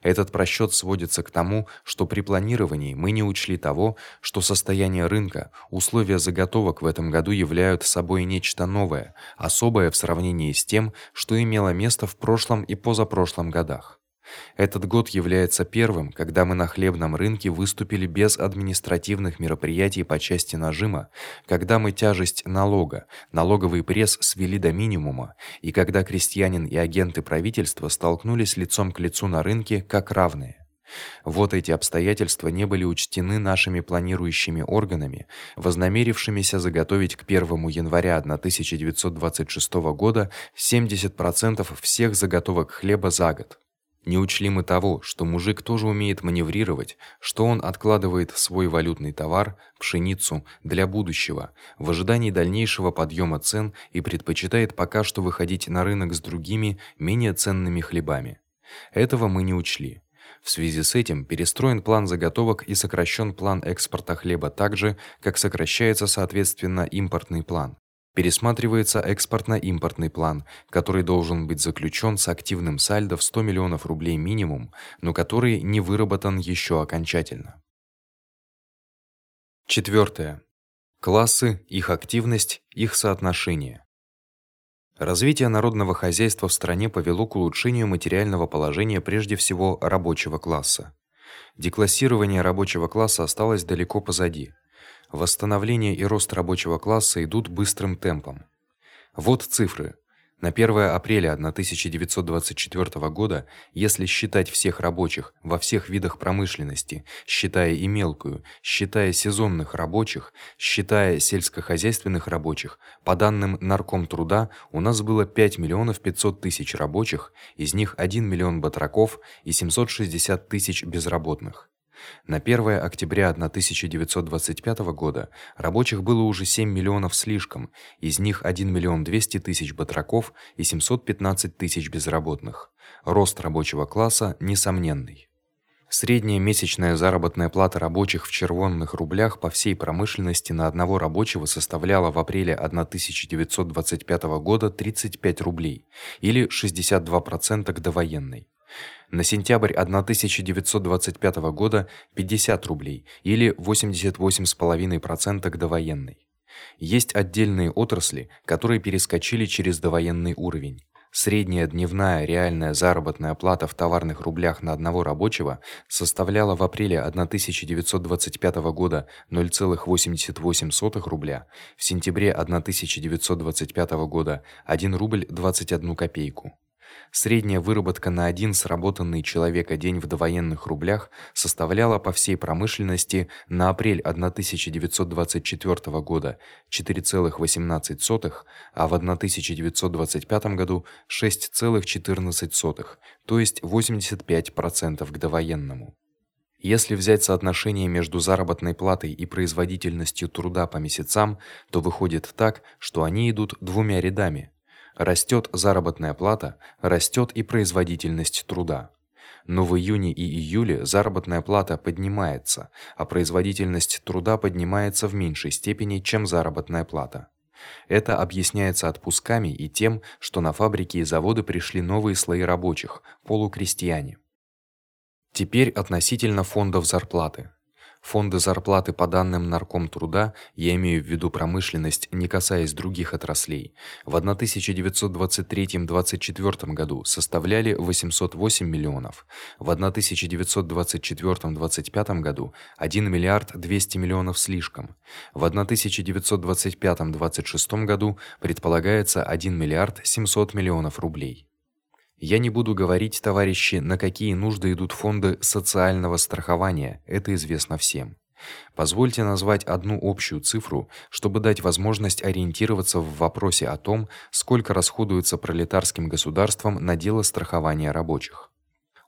Этот просчёт сводится к тому, что при планировании мы не учли того, что состояние рынка, условия заготовок в этом году являются собой нечто новое, особое в сравнении с тем, что имело место в прошлом и позапрошлом годах. Этот год является первым, когда мы на хлебном рынке выступили без административных мероприятий по части нажима, когда мы тяжесть налога, налоговый пресс свели до минимума, и когда крестьянин и агенты правительства столкнулись лицом к лицу на рынке как равные. Вот эти обстоятельства не были учтены нашими планирующими органами, вознамерившимися заготовить к 1 января 1926 года 70% всех заготовок хлеба за год. Не учли мы того, что мужик тоже умеет маневрировать, что он откладывает свой валютный товар, пшеницу для будущего, в ожидании дальнейшего подъёма цен и предпочитает пока что выходить на рынок с другими, менее ценными хлебами. Этого мы не учли. В связи с этим перестроен план заготовок и сокращён план экспорта хлеба так же, как сокращается соответственно импортный план. Пересматривается экспортно-импортный план, который должен быть заключён с активным сальдо в 100 миллионов рублей минимум, но который не выработан ещё окончательно. Четвёртое. Классы, их активность, их соотношение. Развитие народного хозяйства в стране повело к улучшению материального положения прежде всего рабочего класса. Деклассирование рабочего класса осталось далеко позади. Восстановление и рост рабочего класса идут быстрым темпом. Вот цифры. На 1 апреля 1924 года, если считать всех рабочих во всех видах промышленности, считая и мелкую, считая сезонных рабочих, считая сельскохозяйственных рабочих, по данным Наркомтруда, у нас было 5 миллионов 500 тысяч рабочих, из них 1 миллион батраков и 760 тысяч безработных. На 1 октября 1925 года рабочих было уже 7 миллионов слишком, из них 1 миллион 200 тысяч батраков и 715 тысяч безработных. Рост рабочего класса несомненный. Средняя месячная заработная плата рабочих в червонных рублях по всей промышленности на одного рабочего составляла в апреле 1925 года 35 рублей или 62% к довоенной на сентябрь 1925 года 50 рублей или 88,5% к довоенной. Есть отдельные отрасли, которые перескочили через довоенный уровень. Средняя дневная реальная заработная плата в товарных рублях на одного рабочего составляла в апреле 1925 года 0,88 рубля, в сентябре 1925 года 1 рубль 21 копейку. Средняя выработка на один сработанный человека день в довоенных рублях составляла по всей промышленности на апрель 1924 года 4,18, а в 1925 году 6,14, то есть 85% к довоенному. Если взять соотношение между заработной платой и производительностью труда по месяцам, то выходит так, что они идут двумя рядами. Растёт заработная плата, растёт и производительность труда. Но в июне и июле заработная плата поднимается, а производительность труда поднимается в меньшей степени, чем заработная плата. Это объясняется отпусками и тем, что на фабрики и заводы пришли новые слои рабочих полукрестьяне. Теперь относительно фондов зарплаты. Фонды зарплаты по данным Наркомтруда, я имею в виду промышленность, не касаясь других отраслей, в 1923-24 году составляли 808 миллионов, в 1924-25 году 1 миллиард 200 миллионов слишком. В 1925-26 году предполагается 1 миллиард 700 миллионов рублей. Я не буду говорить, товарищи, на какие нужды идут фонды социального страхования, это известно всем. Позвольте назвать одну общую цифру, чтобы дать возможность ориентироваться в вопросе о том, сколько расходуется пролетарским государством на дело страхования рабочих.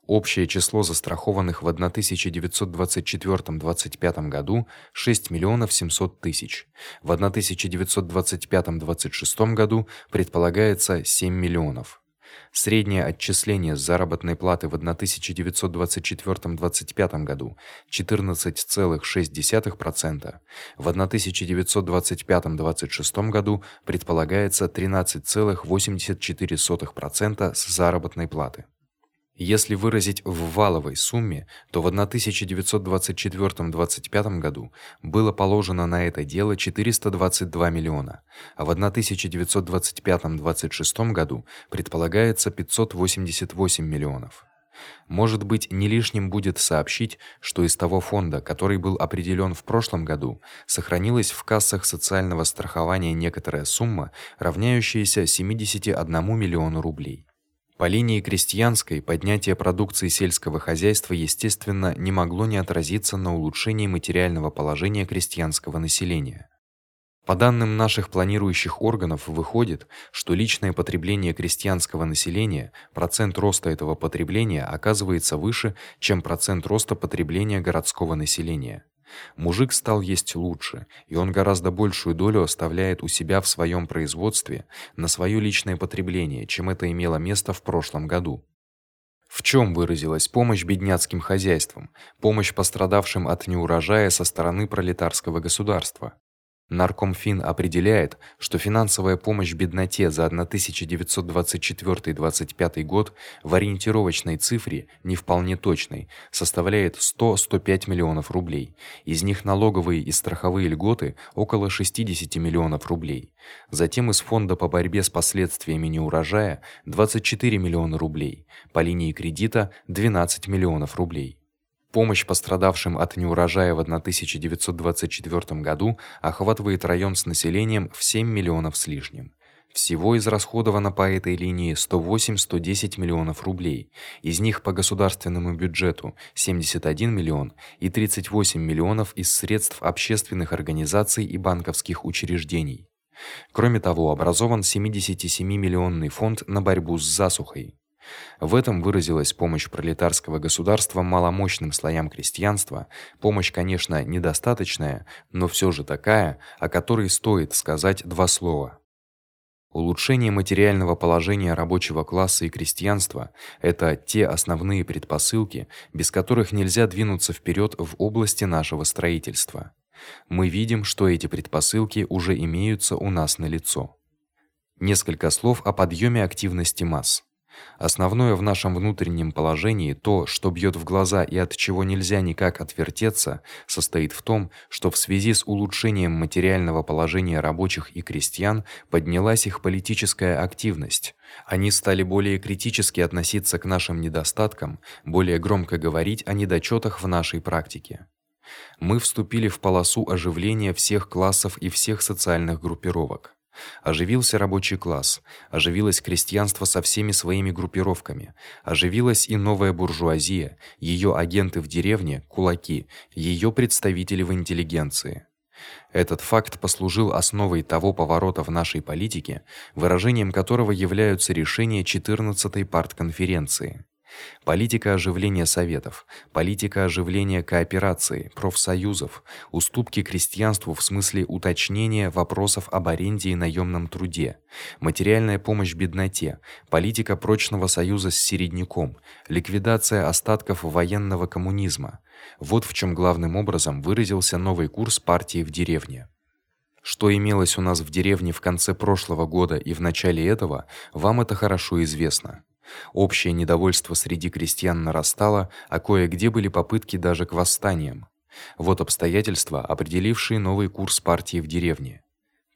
Общее число застрахованных в 1924-25 году 6 миллионов 700 тысяч. В 1925-26 году предполагается 7 миллионов. Среднее отчисление с заработной платы в 1924-25 году 14,6%, в 1925-26 году предполагается 13,84% с заработной платы. Если выразить в валовой сумме, то в 1924-25 году было положено на это дело 422 миллиона, а в 1925-26 году предполагается 588 миллионов. Может быть, не лишним будет сообщить, что из того фонда, который был определён в прошлом году, сохранилась в кассах социального страхования некоторая сумма, равняющаяся 71 миллиону рублей. По линии крестьянской поднятие продукции сельского хозяйства, естественно, не могло не отразиться на улучшении материального положения крестьянского населения. По данным наших планирующих органов выходит, что личное потребление крестьянского населения, процент роста этого потребления оказывается выше, чем процент роста потребления городского населения. Мужик стал есть лучше, и он гораздо большую долю оставляет у себя в своём производстве на своё личное потребление, чем это имело место в прошлом году. В чём выразилась помощь бедняцким хозяйствам, помощь пострадавшим от неурожая со стороны пролетарского государства? Наркомфин определяет, что финансовая помощь бедноте за 1924-25 год в ориентировочной цифре, не вполне точной, составляет 100-105 миллионов рублей. Из них налоговые и страховые льготы около 60 миллионов рублей. Затем из фонда по борьбе с последствиями неурожая 24 миллиона рублей, по линии кредита 12 миллионов рублей. Помощь пострадавшим от неурожая в 1924 году охватывает район с населением в 7 миллионов с лишним. Всего израсходовано по этой линии 108-110 миллионов рублей. Из них по государственному бюджету 71 миллион и 38 миллионов из средств общественных организаций и банковских учреждений. Кроме того, образован 77-миллионный фонд на борьбу с засухой. В этом выразилась помощь пролетарского государства маломощным слоям крестьянства, помощь, конечно, недостаточная, но всё же такая, о которой стоит сказать два слова. Улучшение материального положения рабочего класса и крестьянства это те основные предпосылки, без которых нельзя двинуться вперёд в области нашего строительства. Мы видим, что эти предпосылки уже имеются у нас налицо. Несколько слов о подъёме активности масс. Основное в нашем внутреннем положении, то, что бьёт в глаза и от чего нельзя никак отвертеться, состоит в том, что в связи с улучшением материального положения рабочих и крестьян поднялась их политическая активность. Они стали более критически относиться к нашим недостаткам, более громко говорить о недочётах в нашей практике. Мы вступили в полосу оживления всех классов и всех социальных группировок. Оживился рабочий класс, оживилось крестьянство со всеми своими группировками, оживилась и новая буржуазия, её агенты в деревне, кулаки, её представители в интеллигенции. Этот факт послужил основой того поворота в нашей политике, выражением которого являются решения 14-й партконференции. Политика оживления советов, политика оживления кооперации, профсоюзов, уступки крестьянству в смысле уточнения вопросов об аренде и наёмном труде, материальная помощь бедноте, политика прочного союза с середняком, ликвидация остатков военного коммунизма. Вот в чём главным образом выразился новый курс партии в деревне. Что имелось у нас в деревне в конце прошлого года и в начале этого, вам это хорошо известно. Общее недовольство среди крестьян нарастало, а кое-где были попытки даже к восстаниям. Вот обстоятельства, определившие новый курс партии в деревне.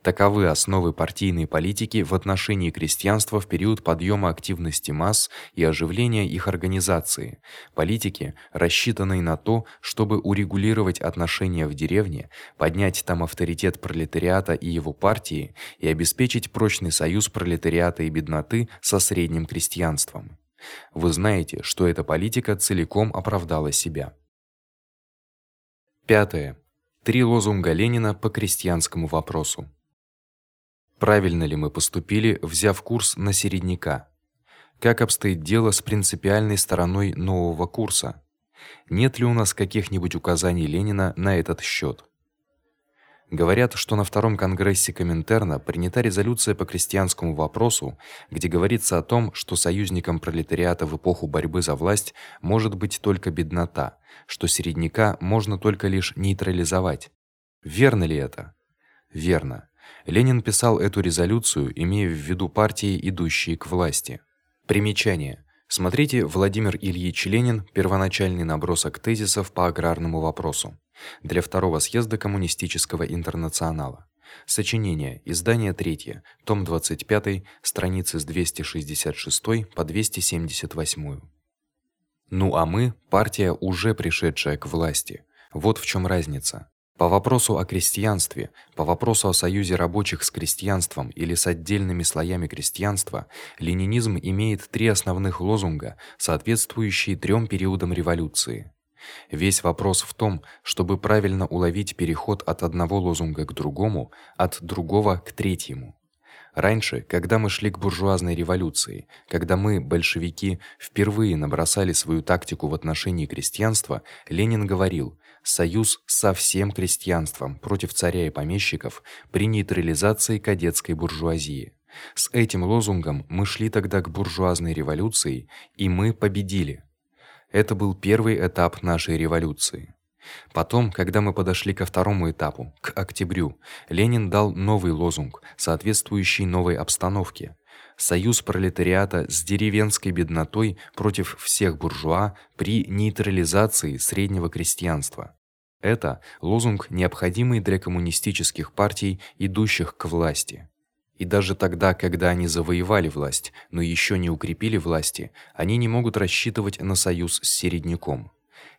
Таковы основы партийной политики в отношении крестьянства в период подъёма активности масс и оживления их организации. Политики, рассчитанной на то, чтобы урегулировать отношения в деревне, поднять там авторитет пролетариата и его партии и обеспечить прочный союз пролетариата и бедноты со средним крестьянством. Вы знаете, что эта политика целиком оправдала себя. Пятое. Три лозунга Ленина по крестьянскому вопросу. Правильно ли мы поступили, взяв курс на середняка? Как обстоит дело с принципиальной стороной нового курса? Нет ли у нас каких-нибудь указаний Ленина на этот счёт? Говорят, что на втором конгрессе Коминтерна принята резолюция по крестьянскому вопросу, где говорится о том, что союзником пролетариата в эпоху борьбы за власть может быть только беднота, что середняка можно только лишь нейтрализовать. Верно ли это? Верно. Ленин писал эту резолюцию, имея в виду партии, идущие к власти. Примечание: Смотрите Владимир Ильич Ленин. Первоначальный набросок тезисов по аграрному вопросу для второго съезда коммунистического интернационала. Сочинение. Издание 3. Том 25, страницы с 266 по 278. Ну а мы партия, уже пришедшая к власти. Вот в чём разница. По вопросу о крестьянстве, по вопросу о союзе рабочих с крестьянством или с отдельными слоями крестьянства, ленинизм имеет три основных лозунга, соответствующие трём периодам революции. Весь вопрос в том, чтобы правильно уловить переход от одного лозунга к другому, от другого к третьему. Раньше, когда мы шли к буржуазной революции, когда мы, большевики, впервые набросали свою тактику в отношении крестьянства, Ленин говорил: союз со всем крестьянством против царя и помещиков при нейтрализации кадетской буржуазии. С этим лозунгом мы шли тогда к буржуазной революции, и мы победили. Это был первый этап нашей революции. Потом, когда мы подошли ко второму этапу, к октябрю, Ленин дал новый лозунг, соответствующий новой обстановке. Союз пролетариата с деревенской беднотой против всех буржуа при нейтрализации среднего крестьянства. Это лозунг, необходимый для коммунистических партий, идущих к власти. И даже тогда, когда они завоевали власть, но ещё не укрепили власти, они не могут рассчитывать на союз с середняком.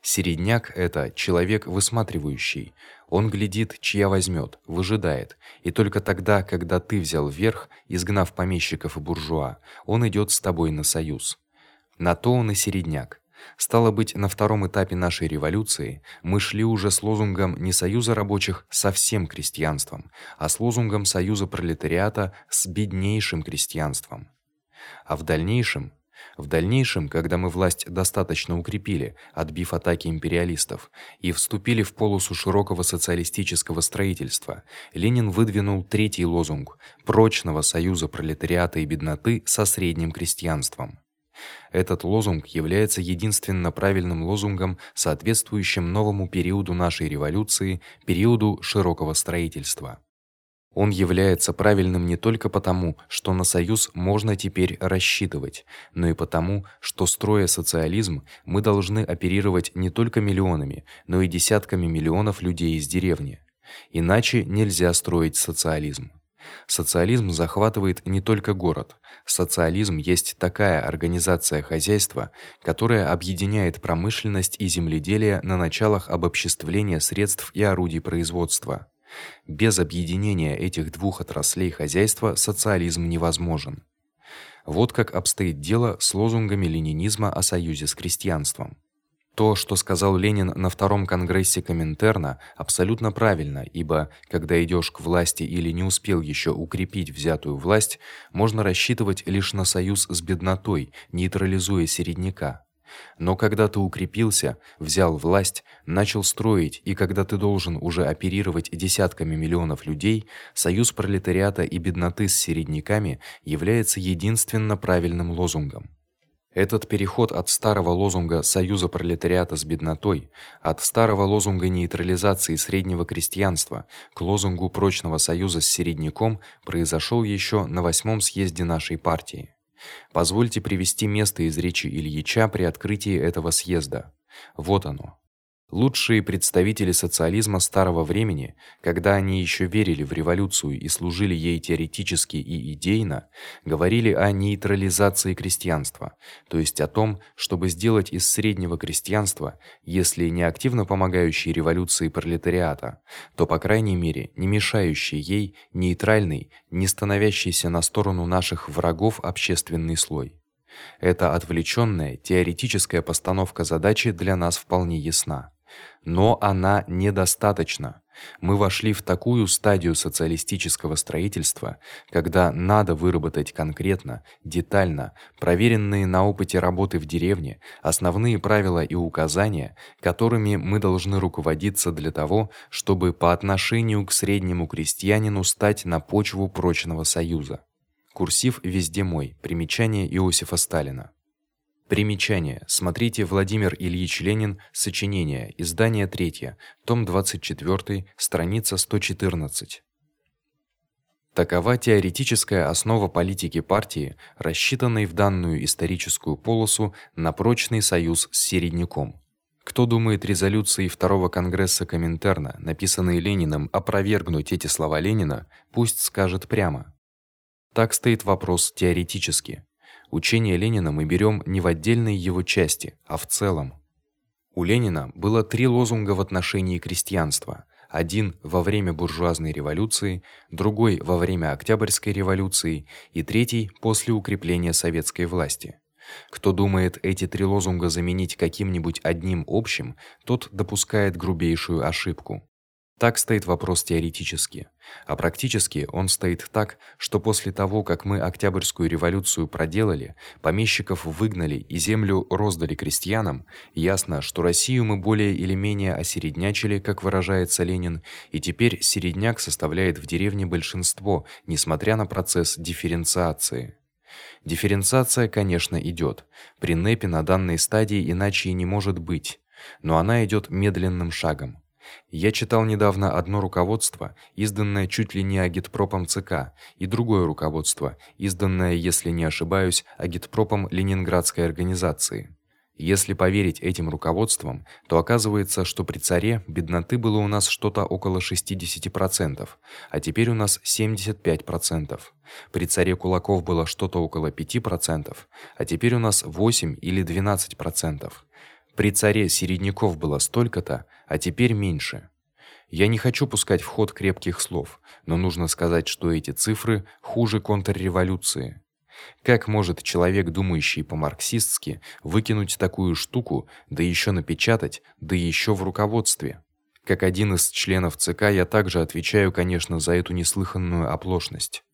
Середняк это человек высматривающий. Он глядит, чья возьмёт, выжидает, и только тогда, когда ты взял верх, изгнав помещиков и буржуа, он идёт с тобой на союз. На то он и середняк. Стало быть, на втором этапе нашей революции мы шли уже с лозунгом не союза рабочих со всем крестьянством, а с лозунгом союза пролетариата с беднейшим крестьянством. А в дальнейшем в дальнейшем, когда мы власть достаточно укрепили, отбив атаки империалистов, и вступили в полосу широкого социалистического строительства, Ленин выдвинул третий лозунг прочного союза пролетариата и бедноты со средним крестьянством. Этот лозунг является единственно правильным лозунгом, соответствующим новому периоду нашей революции, периоду широкого строительства. Он является правильным не только потому, что на союз можно теперь рассчитывать, но и потому, что строя социализм, мы должны оперировать не только миллионами, но и десятками миллионов людей из деревни. Иначе нельзя строить социализм. Социализм захватывает не только город. Социализм есть такая организация хозяйства, которая объединяет промышленность и земледелие на началах обобществления средств и орудий производства. Без объединения этих двух отраслей хозяйства социализм невозможен. Вот как обстоит дело с лозунгами ленинизма о союзе с крестьянством. То, что сказал Ленин на втором конгрессе Коминтерна, абсолютно правильно, ибо когда идёшь к власти или не успел ещё укрепить взятую власть, можно рассчитывать лишь на союз с беднотой, нейтрализуя середняка. Но когда ты укрепился, взял власть, начал строить, и когда ты должен уже оперировать десятками миллионов людей, союз пролетариата и бедноты с середняками является единственно правильным лозунгом. Этот переход от старого лозунга союза пролетариата с беднотой, от старого лозунга нейтрализации среднего крестьянства к лозунгу прочного союза с середняком произошёл ещё на восьмом съезде нашей партии. Позвольте привести место из речи Ильича при открытии этого съезда. Вот оно. Лучшие представители социализма старого времени, когда они ещё верили в революцию и служили ей теоретически и идейно, говорили о нейтрализации крестьянства, то есть о том, чтобы сделать из среднего крестьянства, если не активно помогающий революции пролетариата, то по крайней мере, не мешающий ей, нейтральный, не становящийся на сторону наших врагов общественный слой. Эта отвлечённая теоретическая постановка задачи для нас вполне ясна. Но она недостаточна. Мы вошли в такую стадию социалистического строительства, когда надо выработать конкретно, детально, проверенные на опыте работы в деревне, основные правила и указания, которыми мы должны руководиться для того, чтобы по отношению к среднему крестьянину стать на почву прочного союза. Курсив везде мой. Примечание Иосифа Сталина. Примечание. Смотрите Владимир Ильич Ленин. Сочинение. Издание 3. Том 24, страница 114. Такова теоретическая основа политики партии, рассчитанной в данную историческую полосу на прочный союз с середняком. Кто думает резолюции второго конгресса Коминтерна, написанные Лениным, опровергнуть эти слова Ленина, пусть скажет прямо. Так стоит вопрос теоретически. Учение Ленина мы берём не в отдельной его части, а в целом. У Ленина было три лозунга в отношении крестьянства. Один во время буржуазной революции, другой во время Октябрьской революции и третий после укрепления советской власти. Кто думает эти три лозунга заменить каким-нибудь одним общим, тот допускает грубейшую ошибку. Так стоит вопрос теоретически, а практически он стоит так, что после того, как мы Октябрьскую революцию проделали, помещиков выгнали и землю роздали крестьянам, ясно, что Россию мы более или менее осереднячили, как выражается Ленин, и теперь середняк составляет в деревне большинство, несмотря на процесс дифференциации. Дифференциация, конечно, идёт. При НЭПе на данной стадии иначе и не может быть. но она идёт медленным шагом. Я читал недавно одно руководство, изданное чуть ли не агитпропом ЦК, и другое руководство, изданное, если не ошибаюсь, агитпропом Ленинградской организации. Если поверить этим руководствам, то оказывается, что при царе бедноты было у нас что-то около 60%, а теперь у нас 75%. При царе кулаков было что-то около 5%, а теперь у нас 8 или 12%. При царе середняков было столько-то, а теперь меньше. Я не хочу пускать в ход крепких слов, но нужно сказать, что эти цифры хуже контрреволюции. Как может человек, думающий по-марксистски, выкинуть такую штуку, да ещё напечатать, да ещё в руководстве? Как один из членов ЦК я также отвечаю, конечно, за эту неслыханную оплошность.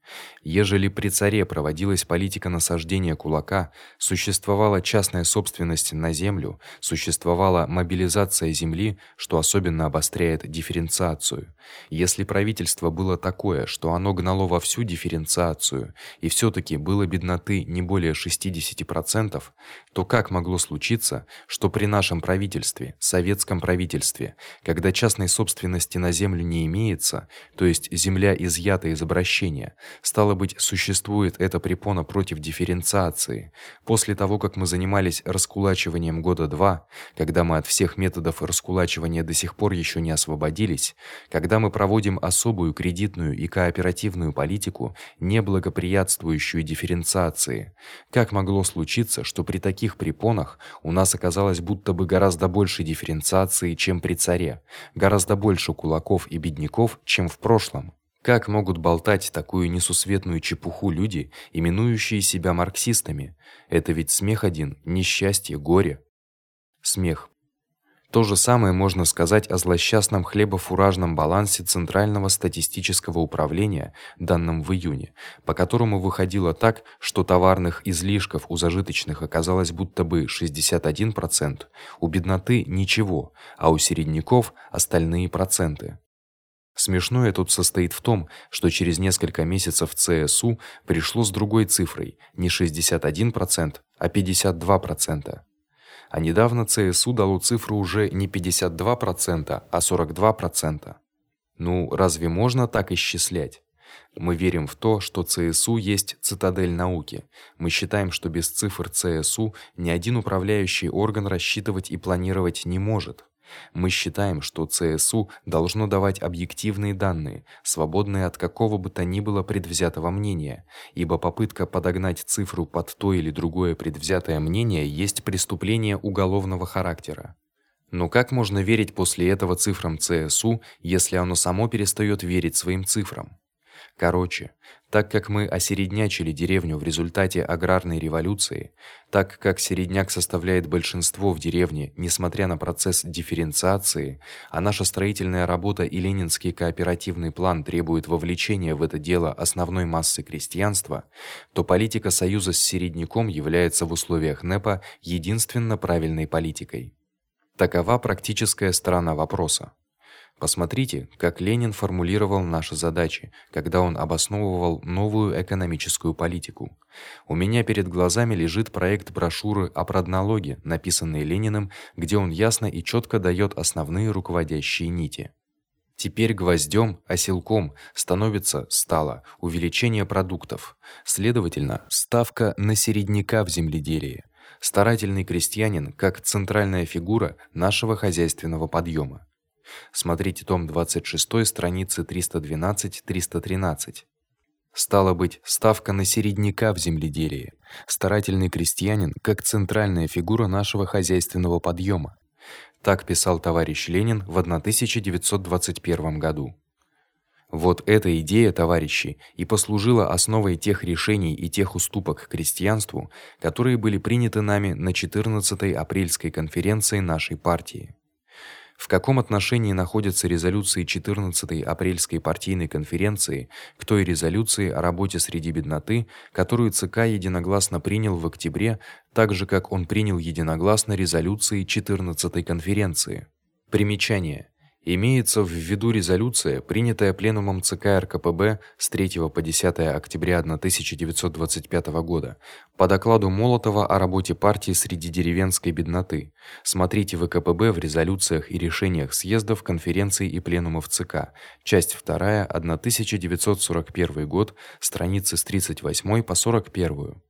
Ежели при царе проводилась политика насаждения кулака, существовала частная собственность на землю, существовала мобилизация земли, что особенно обостряет дифференциацию. Если правительство было такое, что оно гнало во всю дифференциацию, и всё-таки было бедноты не более 60%, то как могло случиться, что при нашем правительстве, советском правительстве, когда частной собственности на землю не имеется, то есть земля изъята из обращения, Стало быть, существует эта препона против дифференциации. После того, как мы занимались раскулачиванием года два, когда мы от всех методов раскулачивания до сих пор ещё не освободились, когда мы проводим особую кредитную и кооперативную политику, не благоприятствующую дифференциации, как могло случиться, что при таких препонах у нас оказалось будто бы гораздо больше дифференциации, чем при царе, гораздо больше кулаков и бедняков, чем в прошлом? Как могут болтать такую несусветную чепуху люди, именующие себя марксистами? Это ведь смех один, несчастье, горе. Смех. То же самое можно сказать о злосчастном хлебофуражном балансе Центрального статистического управления, данном в июне, по которому выходило так, что товарных излишков у зажиточных оказалось будто бы 61%, у бедноты ничего, а у середняков остальные проценты. Смешное тут состоит в том, что через несколько месяцев ЦСУ пришло с другой цифрой, не 61%, а 52%. А недавно ЦСУ дало цифру уже не 52%, а 42%. Ну, разве можно так исчислять? Мы верим в то, что ЦСУ есть цитадель науки. Мы считаем, что без цифр ЦСУ ни один управляющий орган рассчитывать и планировать не может. Мы считаем, что ЦСУ должно давать объективные данные, свободные от какого бы то ни было предвзятого мнения, ибо попытка подогнать цифру под то или другое предвзятое мнение есть преступление уголовного характера. Но как можно верить после этого цифрам ЦСУ, если оно само перестаёт верить своим цифрам? Короче, так как мы осереднячили деревню в результате аграрной революции, так как середняк составляет большинство в деревне, несмотря на процесс дифференциации, а наша строительная работа и ленинский кооперативный план требуют вовлечения в это дело основной массы крестьянства, то политика союза с середняком является в условиях НЭПа единственно правильной политикой. Такова практическая сторона вопроса. Посмотрите, как Ленин формулировал наши задачи, когда он обосновывал новую экономическую политику. У меня перед глазами лежит проект брошюры о проднологе, написанный Лениным, где он ясно и чётко даёт основные руководящие нити. Теперь гвоздём, оселком становится стало увеличение продуктов. Следовательно, ставка на середняка в земледелии. Старательный крестьянин как центральная фигура нашего хозяйственного подъёма. Смотрите том 26, страницы 312-313. Стало быть, ставка на середняка в земледелии. Старательный крестьянин как центральная фигура нашего хозяйственного подъёма. Так писал товарищ Ленин в 1921 году. Вот эта идея, товарищи, и послужила основой тех решений и тех уступок крестьянству, которые были приняты нами на 14-й апрельской конференции нашей партии. В каком отношении находятся резолюции 14-й апрельской партийной конференции к той резолюции о работе среди бедноты, которую ЦК единогласно принял в октябре, так же как он принял единогласно резолюции 14-й конференции. Примечание: Имеется в виду резолюция, принятая пленумом ЦК РКПБ с 3 по 10 октября 1925 года по докладу Молотова о работе партии среди деревенской бедноты. Смотрите в КПБ в резолюциях и решениях съездов, конференций и пленумов ЦК. Часть 2, 1941 год, страницы с 38 по 41.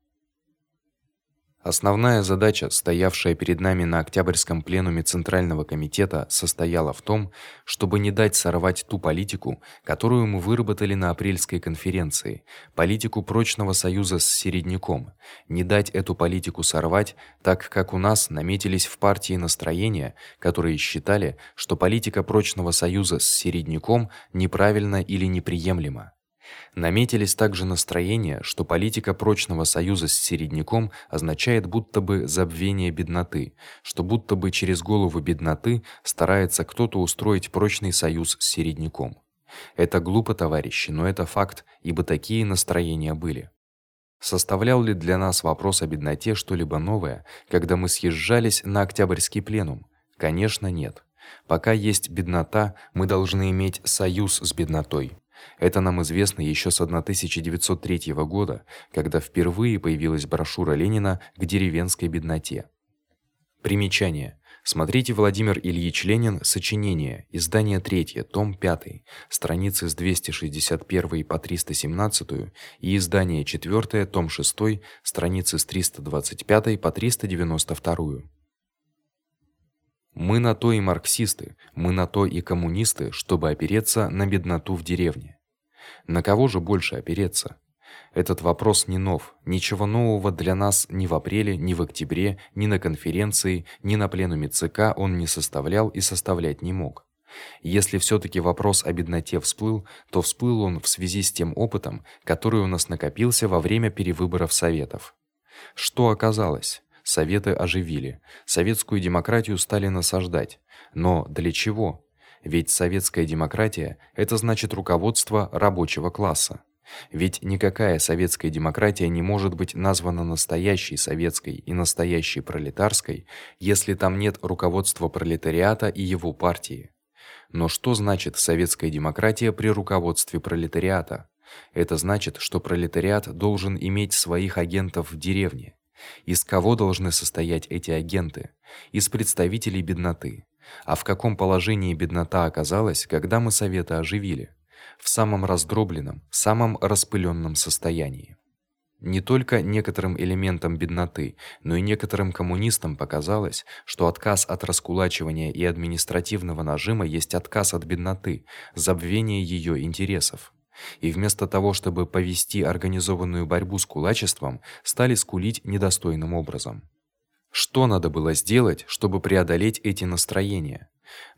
Основная задача, стоявшая перед нами на Октябрьском пленуме Центрального комитета, состояла в том, чтобы не дать сорвать ту политику, которую мы выработали на апрельской конференции, политику прочного союза с середняком, не дать эту политику сорвать, так как у нас наметились в партии настроения, которые считали, что политика прочного союза с середняком неправильна или неприемлема. Наметились также настроения, что политика прочного союза с середняком означает будто бы забвение бедноты, что будто бы через голову бедноты старается кто-то устроить прочный союз с середняком. Это глупо, товарищи, но это факт, ибо такие настроения были. Составлял ли для нас вопрос о бедноте что-либо новое, когда мы съезжались на Октябрьский пленум? Конечно, нет. Пока есть беднота, мы должны иметь союз с беднотой. Это нам известно ещё с 1903 года, когда впервые появилась брошюра Ленина к деревенской бедноте. Примечание: Смотрите Владимир Ильич Ленин. Сочинение. Издание 3, том 5. Страницы с 261 по 317 и издание 4, том 6, страницы с 325 по 392. Мы на то и марксисты, мы на то и коммунисты, чтобы опереться на бедноту в деревне. На кого же больше опереться? Этот вопрос не нов. Ничего нового для нас ни в апреле, ни в октябре, ни на конференции, ни на пленуме ЦК он не составлял и составлять не мог. Если всё таки вопрос о бедноте всплыл, то всплыл он в связи с тем опытом, который у нас накопился во время перевыборов советов. Что оказалось? Советы оживили. Советскую демократию стали насаждать. Но для чего? Ведь советская демократия это значит руководство рабочего класса. Ведь никакая советская демократия не может быть названа настоящей советской и настоящей пролетарской, если там нет руководства пролетариата и его партии. Но что значит советская демократия при руководстве пролетариата? Это значит, что пролетариат должен иметь своих агентов в деревне. Из кого должны состоять эти агенты? Из представителей бедноты. А в каком положении беднота оказалась, когда мы советы оживили? В самом раздробленном, самом распылённом состоянии. Не только некоторым элементам бедноты, но и некоторым коммунистам показалось, что отказ от раскулачивания и административного нажима есть отказ от бедноты, забвение её интересов. И вместо того, чтобы повести организованную борьбу с кулачеством, стали скулить недостойным образом. Что надо было сделать, чтобы преодолеть эти настроения?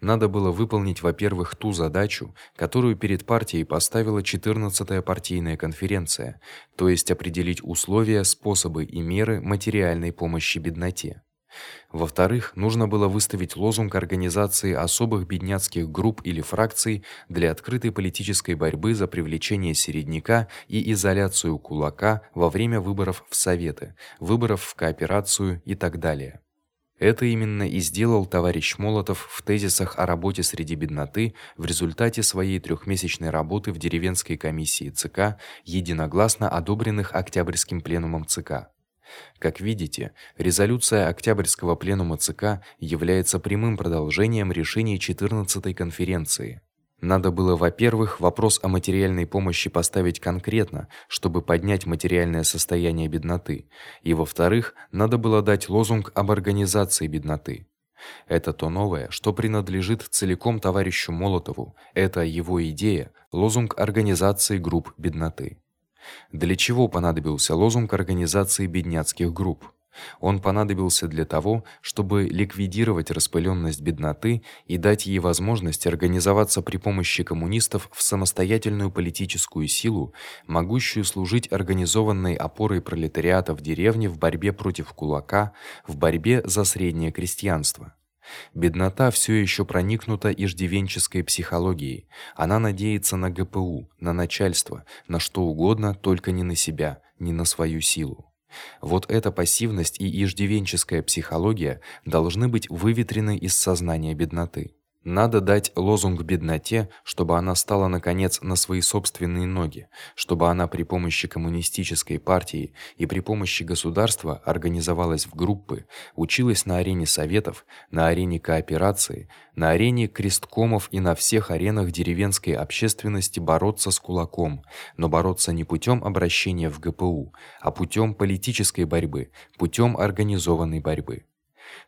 Надо было выполнить, во-первых, ту задачу, которую перед партией поставила 14-я партийная конференция, то есть определить условия, способы и меры материальной помощи бедноте. Во-вторых, нужно было выставить лозунг организации особых бедняцких групп или фракций для открытой политической борьбы за привлечение середняка и изоляцию кулака во время выборов в советы, выборов в кооперацию и так далее. Это именно и сделал товарищ Молотов в тезисах о работе среди бедноты в результате своей трехмесячной работы в деревенской комиссии ЦК, единогласно одобренных Октябрьским пленумом ЦК. Как видите, резолюция Октябрьского пленума ЦК является прямым продолжением решений 14-й конференции. Надо было, во-первых, вопрос о материальной помощи поставить конкретно, чтобы поднять материальное состояние бедноты, и во-вторых, надо было дать лозунг об организации бедноты. Это то новое, что принадлежит целиком товарищу Молотову. Это его идея, лозунг организации групп бедноты. Для чего понадобился лозунг организации бедняцких групп? Он понадобился для того, чтобы ликвидировать распылённость бедноты и дать ей возможность организоваться при помощи коммунистов в самостоятельную политическую силу, могущую служить организованной опорой пролетариата в деревне в борьбе против кулака, в борьбе за среднее крестьянство. Беднота всё ещё проникнута иждивенческой психологией. Она надеется на ГПУ, на начальство, на что угодно, только не на себя, не на свою силу. Вот эта пассивность и иждивенческая психология должны быть выветрены из сознания бедноты. Надо дать лозунг бедноте, чтобы она стала наконец на свои собственные ноги, чтобы она при помощи коммунистической партии и при помощи государства организовалась в группы, училась на арене советов, на арене кооперации, на арене кресткомов и на всех аренах деревенской общественности бороться с кулаком, но бороться не путём обращения в ГПУ, а путём политической борьбы, путём организованной борьбы.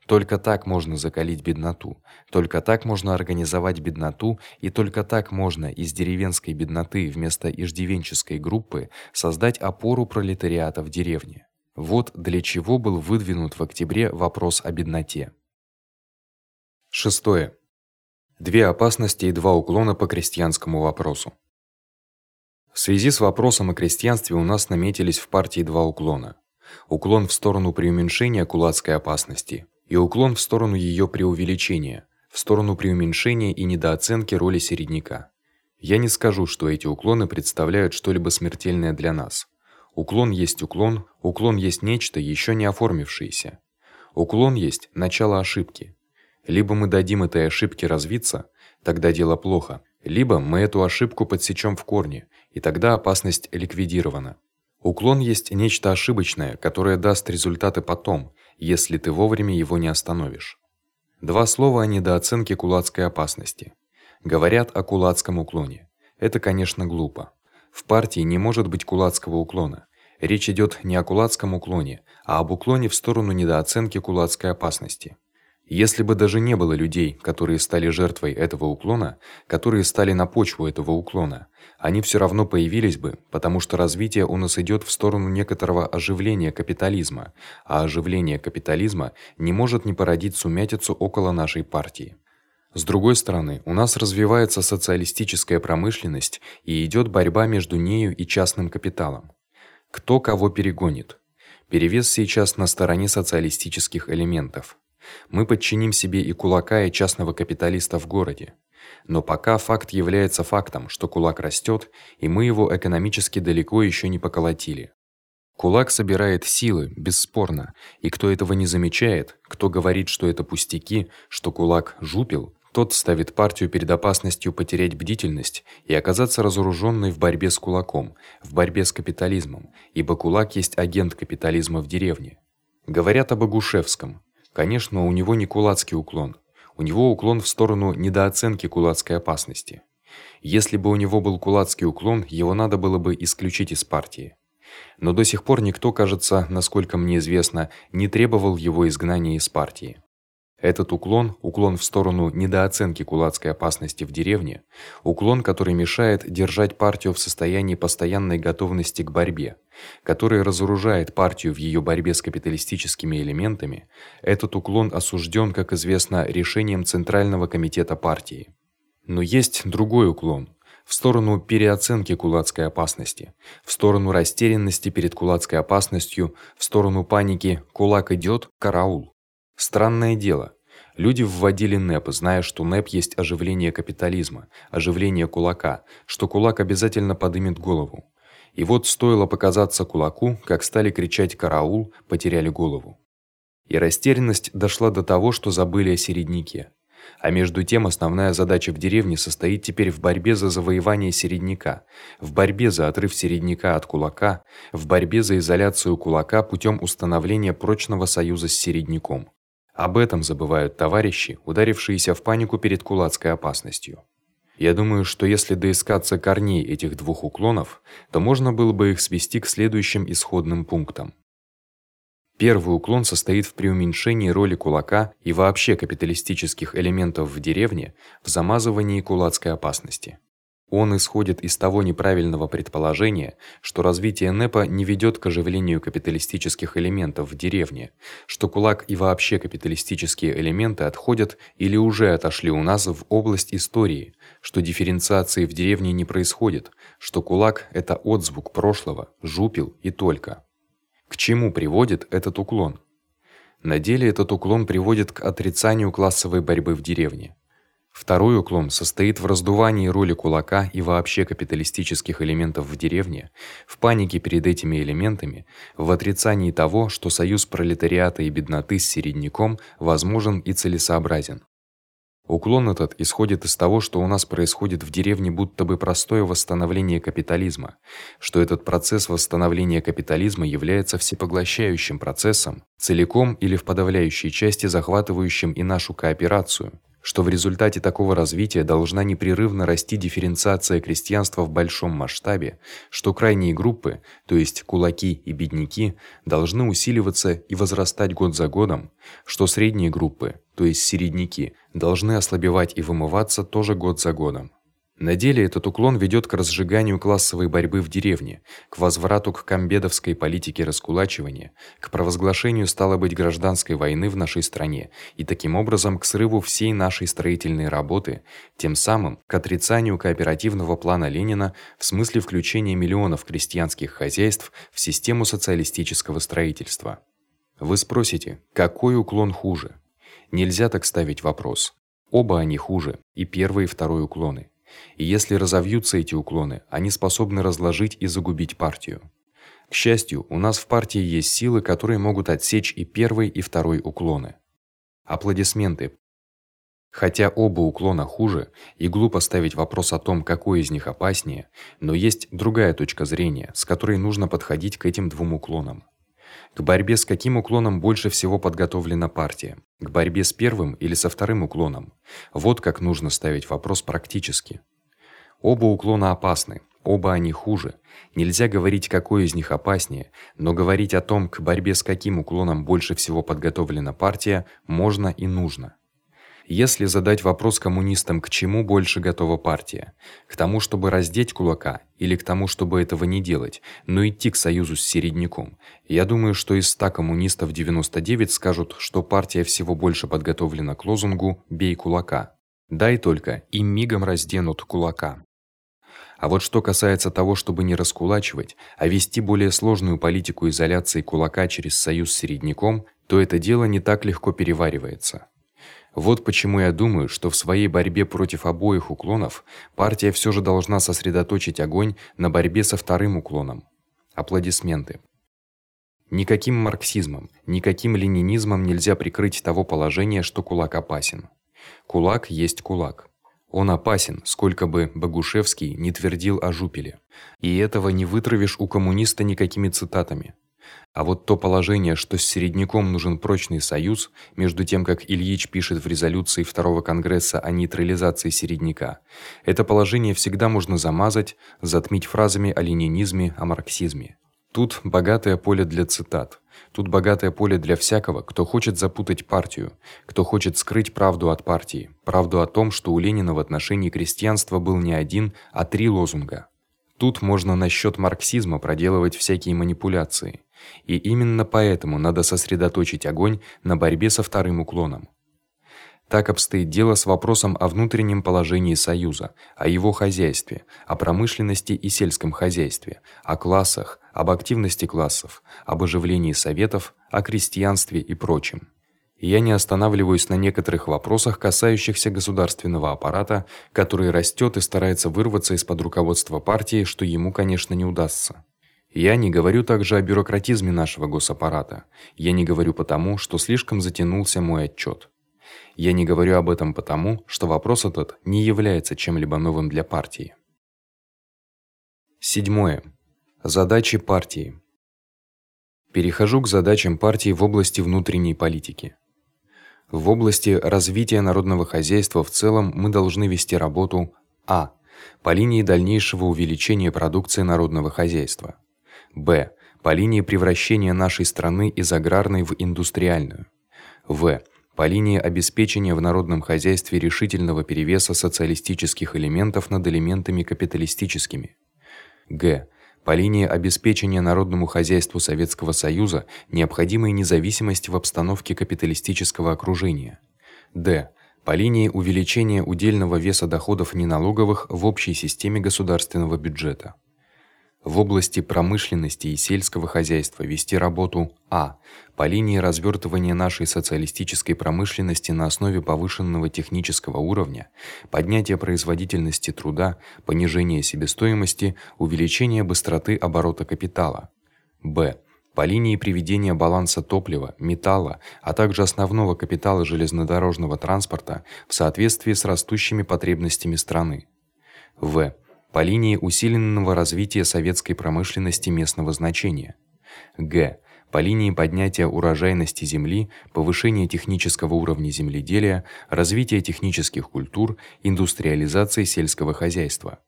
Только так можно закалить бедноту, только так можно организовать бедноту, и только так можно из деревенской бедноты вместо иждивенческой группы создать опору пролетариата в деревне. Вот для чего был выдвинут в октябре вопрос о бедноте. Шестое. Две опасности и два уклона по крестьянскому вопросу. В связи с вопросом о крестьянстве у нас наметились в партии два уклона. Уклон в сторону преуменьшения кулацкой опасности и уклон в сторону её преувеличения, в сторону преуменьшения и недооценки роли середняка. Я не скажу, что эти уклоны представляют что-либо смертельное для нас. Уклон есть уклон, уклон есть нечто ещё не оформившееся. Уклон есть начало ошибки. Либо мы дадим этой ошибке развиться, тогда дело плохо, либо мы эту ошибку подсечём в корне, и тогда опасность ликвидирована. Уклон есть нечто ошибочное, которое даст результаты потом, если ты вовремя его не остановишь. Два слова о недооценке кулацкой опасности. Говорят о кулацком уклоне. Это, конечно, глупо. В партии не может быть кулацкого уклона. Речь идёт не о кулацком уклоне, а об уклоне в сторону недооценки кулацкой опасности. Если бы даже не было людей, которые стали жертвой этого уклона, которые стали на почву этого уклона, они всё равно появились бы, потому что развитие у нас идёт в сторону некоторого оживления капитализма, а оживление капитализма не может не породить сумятицу около нашей партии. С другой стороны, у нас развивается социалистическая промышленность и идёт борьба между нею и частным капиталом. Кто кого перегонит? Перевес сейчас на стороне социалистических элементов. Мы подчиним себе и кулака, и частного капиталиста в городе. Но пока факт является фактом, что кулак растёт, и мы его экономически далеко ещё не поколотили. Кулак собирает силы, бесспорно, и кто этого не замечает, кто говорит, что это пустяки, что кулак жупил, тот ставит партию перед опасностью потерять бдительность и оказаться разоружённой в борьбе с кулаком, в борьбе с капитализмом, ибо кулак есть агент капитализма в деревне. Говорят об Агушевском, Конечно, у него не кулацкий уклон. У него уклон в сторону недооценки кулацкой опасности. Если бы у него был кулацкий уклон, его надо было бы исключить из партии. Но до сих пор никто, кажется, насколько мне известно, не требовал его изгнания из партии. Этот уклон, уклон в сторону недооценки кулацкой опасности в деревне, уклон, который мешает держать партию в состоянии постоянной готовности к борьбе, который разоружает партию в её борьбе с капиталистическими элементами, этот уклон осуждён, как известно, решением Центрального комитета партии. Но есть другой уклон в сторону переоценки кулацкой опасности, в сторону растерянности перед кулацкой опасностью, в сторону паники: кулак идёт, караул. Странное дело. Люди вводили НЭП, зная, что НЭП есть оживление капитализма, оживление кулака, что кулак обязательно поднимет голову. И вот стоило показаться кулаку, как стали кричать караул, потеряли голову. И растерянность дошла до того, что забыли о середняке. А между тем основная задача в деревне состоит теперь в борьбе за завоевание середняка, в борьбе за отрыв середняка от кулака, в борьбе за изоляцию кулака путём установления прочного союза с середняком. Об этом забывают товарищи, ударившиеся в панику перед кулацкой опасностью. Я думаю, что если доискаться корней этих двух уклонов, то можно было бы их свести к следующим исходным пунктам. Первый уклон состоит в преуменьшении роли кулака и вообще капиталистических элементов в деревне в замазывании кулацкой опасности. Он исходит из того неправильного предположения, что развитие НЭПа не ведёт к оживлению капиталистических элементов в деревне, что кулак и вообще капиталистические элементы отходят или уже отошли у нас в область истории, что дифференциации в деревне не происходит, что кулак это отзвук прошлого, жупил и только. К чему приводит этот уклон? На деле этот уклон приводит к отрицанию классовой борьбы в деревне. Второй уклон состоит в раздувании роли кулака и вообще капиталистических элементов в деревне, в панике перед этими элементами, в отрицании того, что союз пролетариата и бедноты с середняком возможен и целесообразен. Уклон этот исходит из того, что у нас происходит в деревне будто бы простое восстановление капитализма, что этот процесс восстановления капитализма является всепоглощающим процессом, целиком или в подавляющей части захватывающим и нашу кооперацию, что в результате такого развития должна непрерывно расти дифференциация крестьянства в большом масштабе, что крайние группы, то есть кулаки и бедняки, должны усиливаться и возрастать год за годом, что средние группы, то есть середняки, должны ослабевать и вымываться тоже год за годом. На деле этот уклон ведёт к разжиганию классовой борьбы в деревне, к возврату к камбедовской политике раскулачивания, к провозглашению стало быть гражданской войны в нашей стране и таким образом к срыву всей нашей строительной работы, тем самым к отрицанию кооперативного плана Ленина в смысле включения миллионов крестьянских хозяйств в систему социалистического строительства. Вы спросите: какой уклон хуже? Нельзя так ставить вопрос. Оба они хуже, и первый и второй уклоны. И если разовьются эти уклоны, они способны разложить и загубить партию. К счастью, у нас в партии есть силы, которые могут отсечь и первый, и второй уклоны. Аплодисменты. Хотя оба уклона хуже, и глупо ставить вопрос о том, какой из них опаснее, но есть другая точка зрения, с которой нужно подходить к этим двум уклонам. К борьбе с каким уклоном больше всего подготовлена партия? К борьбе с первым или со вторым уклоном? Вот как нужно ставить вопрос практически. Оба уклона опасны, оба они хуже. Нельзя говорить, какой из них опаснее, но говорить о том, к борьбе с каким уклоном больше всего подготовлена партия, можно и нужно. Если задать вопрос коммунистам, к чему больше готова партия? К тому, чтобы раздеть кулака или к тому, чтобы этого не делать, но идти к союзу с середняком? Я думаю, что из 100 коммунистов 99 скажут, что партия всего больше подготовлена к лозунгу бей кулака. Дай только и мигом разденут кулака. А вот что касается того, чтобы не раскулачивать, а вести более сложную политику изоляции кулака через союз с середняком, то это дело не так легко переваривается. Вот почему я думаю, что в своей борьбе против обоих уклонов партия всё же должна сосредоточить огонь на борьбе со вторым уклоном. Аплодисменты. Никаким марксизмом, никаким ленинизмом нельзя прикрыть того положения, что кулак опасен. Кулак есть кулак. Он опасен, сколько бы Богушевский не твердил о жупеле. И этого не вытравишь у коммуниста никакими цитатами. А вот то положение, что с середняком нужен прочный союз, между тем как Ильич пишет в резолюции второго конгресса о нейтрализации середняка, это положение всегда можно замазать, затмить фразами о ленинизме, о марксизме. Тут богатое поле для цитат. Тут богатое поле для всякого, кто хочет запутать партию, кто хочет скрыть правду от партии, правду о том, что у Ленина в отношении крестьянства был не один, а три лозунга. Тут можно насчёт марксизма проделывать всякие манипуляции. И именно поэтому надо сосредоточить огонь на борьбе со вторым уклоном. Так обстоит дело с вопросом о внутреннем положении союза, о его хозяйстве, о промышленности и сельском хозяйстве, о классах, об активности классов, об оживлении советов, о крестьянстве и прочем. Я не останавливаюсь на некоторых вопросах, касающихся государственного аппарата, который растёт и старается вырваться из-под руководства партии, что ему, конечно, не удастся. Я не говорю также о бюрократизме нашего госаппарата. Я не говорю потому, что слишком затянулся мой отчёт. Я не говорю об этом потому, что вопрос этот не является чем-либо новым для партии. Седьмое. Задачи партии. Перехожу к задачам партии в области внутренней политики. В области развития народного хозяйства в целом мы должны вести работу а по линии дальнейшего увеличения продукции народного хозяйства. Б. По линии превращения нашей страны из аграрной в индустриальную. В. По линии обеспечения в народном хозяйстве решительного перевеса социалистических элементов над элементами капиталистическими. Г. По линии обеспечения народному хозяйству Советского Союза необходимой независимости в обстановке капиталистического окружения. Д. По линии увеличения удельного веса доходов неналоговых в общей системе государственного бюджета в области промышленности и сельского хозяйства вести работу а по линии развертывания нашей социалистической промышленности на основе повышенного технического уровня, поднятия производительности труда, понижения себестоимости, увеличения быстроты оборота капитала. б по линии приведения баланса топлива, металла, а также основного капитала железнодорожного транспорта в соответствии с растущими потребностями страны. В. По линии усиленного развития советской промышленности местного значения. Г по линии поднятия урожайности земли, повышения технического уровня земледелия, развития технических культур, индустриализации сельского хозяйства.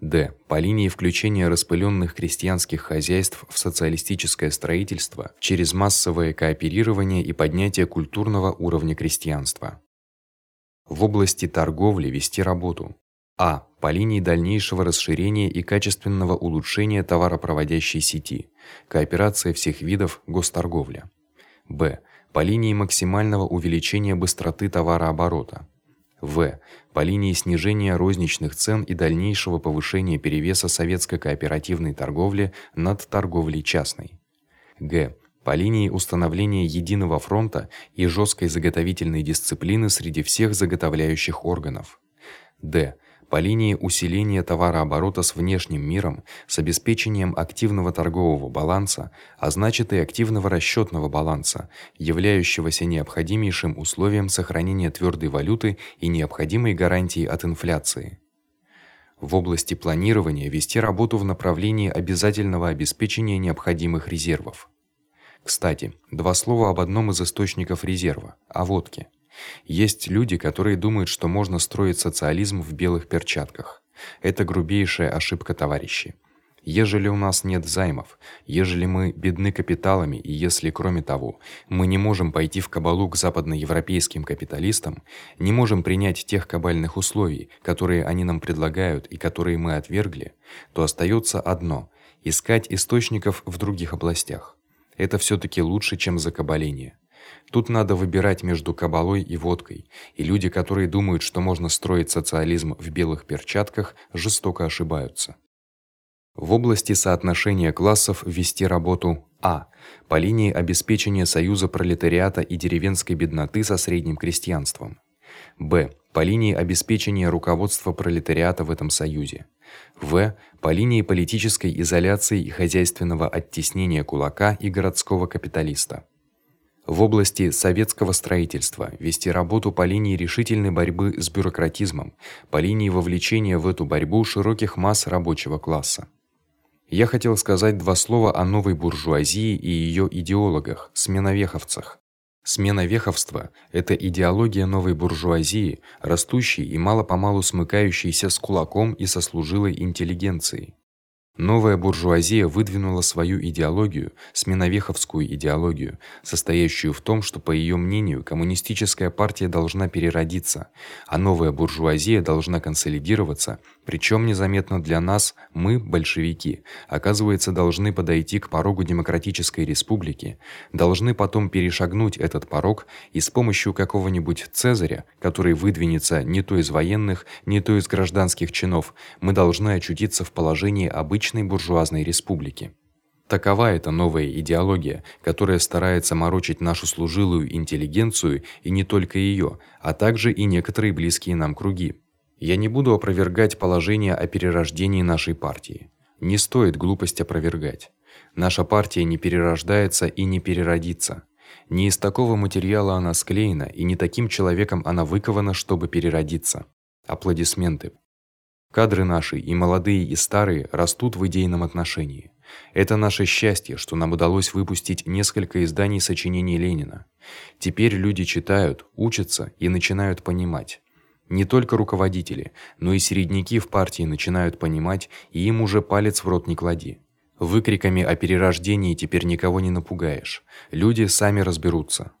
Д. По линии включения распылённых крестьянских хозяйств в социалистическое строительство через массовое кооперирование и поднятие культурного уровня крестьянства. В области торговли вести работу. А. По линии дальнейшего расширения и качественного улучшения товаропроводящей сети. Кооперация всех видов госторговля. Б. По линии максимального увеличения быстроты товарооборота. В. По линии снижения розничных цен и дальнейшего повышения перевеса советской кооперативной торговли над торговлей частной. Г. По линии установления единого фронта и жёсткой заготовительной дисциплины среди всех заготовляющих органов. Д по линии усиления товарооборота с внешним миром, с обеспечением активного торгового баланса, а значит и активного расчётного баланса, являющегося необходимейшим условием сохранения твёрдой валюты и необходимой гарантией от инфляции. В области планирования вести работу в направлении обязательного обеспечения необходимых резервов. Кстати, два слова об одном из источников резерва о водке. Есть люди, которые думают, что можно строить социализм в белых перчатках. Это грубейшая ошибка, товарищи. Ежели у нас нет займов, ежели мы бедны капиталами и если кроме того, мы не можем пойти в кабалу к западноевропейским капиталистам, не можем принять тех кабальных условий, которые они нам предлагают и которые мы отвергли, то остаётся одно искать источников в других областях. Это всё-таки лучше, чем закабаление. Тут надо выбирать между кабалой и водкой, и люди, которые думают, что можно строить социализм в белых перчатках, жестоко ошибаются. В области соотношения классов вести работу А по линии обеспечения союза пролетариата и деревенской бедноты со средним крестьянством. Б по линии обеспечения руководства пролетариата в этом союзе. В по линии политической изоляции и хозяйственного оттеснения кулака и городского капиталиста в области советского строительства вести работу по линии решительной борьбы с бюрократизмом, по линии вовлечения в эту борьбу широких масс рабочего класса. Я хотел сказать два слова о новой буржуазии и её идеологах, сменовеховцах. Сменовеховство это идеология новой буржуазии, растущей и мало-помалу смыкающейся с кулаком и со служилой интеллигенцией. Новая буржуазия выдвинула свою идеологию, сменовеховскую идеологию, состоящую в том, что по её мнению коммунистическая партия должна переродиться, а новая буржуазия должна консолидироваться, причём незаметно для нас мы, большевики, оказывается, должны подойти к порогу демократической республики, должны потом перешагнуть этот порог и с помощью какого-нибудь Цезаря, который выдвинется не то из военных, не то из гражданских чинов, мы должны очутиться в положении обычных обычной буржуазной республики. Такова эта новая идеология, которая старается морочить нашу служилую интеллигенцию и не только её, а также и некоторые близкие нам круги. Я не буду опровергать положение о перерождении нашей партии. Не стоит глупость опровергать. Наша партия не перерождается и не переродится. Не из такого материала она склеена, и не таким человеком она выкована, чтобы переродиться. Аплодисменты. Кадры наши, и молодые, и старые, растут в идейном отношении. Это наше счастье, что нам удалось выпустить несколько изданий сочинений Ленина. Теперь люди читают, учатся и начинают понимать. Не только руководители, но и середняки в партии начинают понимать, и им уже палец в рот не клади. Выкриками о перерождении теперь никого не напугаешь. Люди сами разберутся.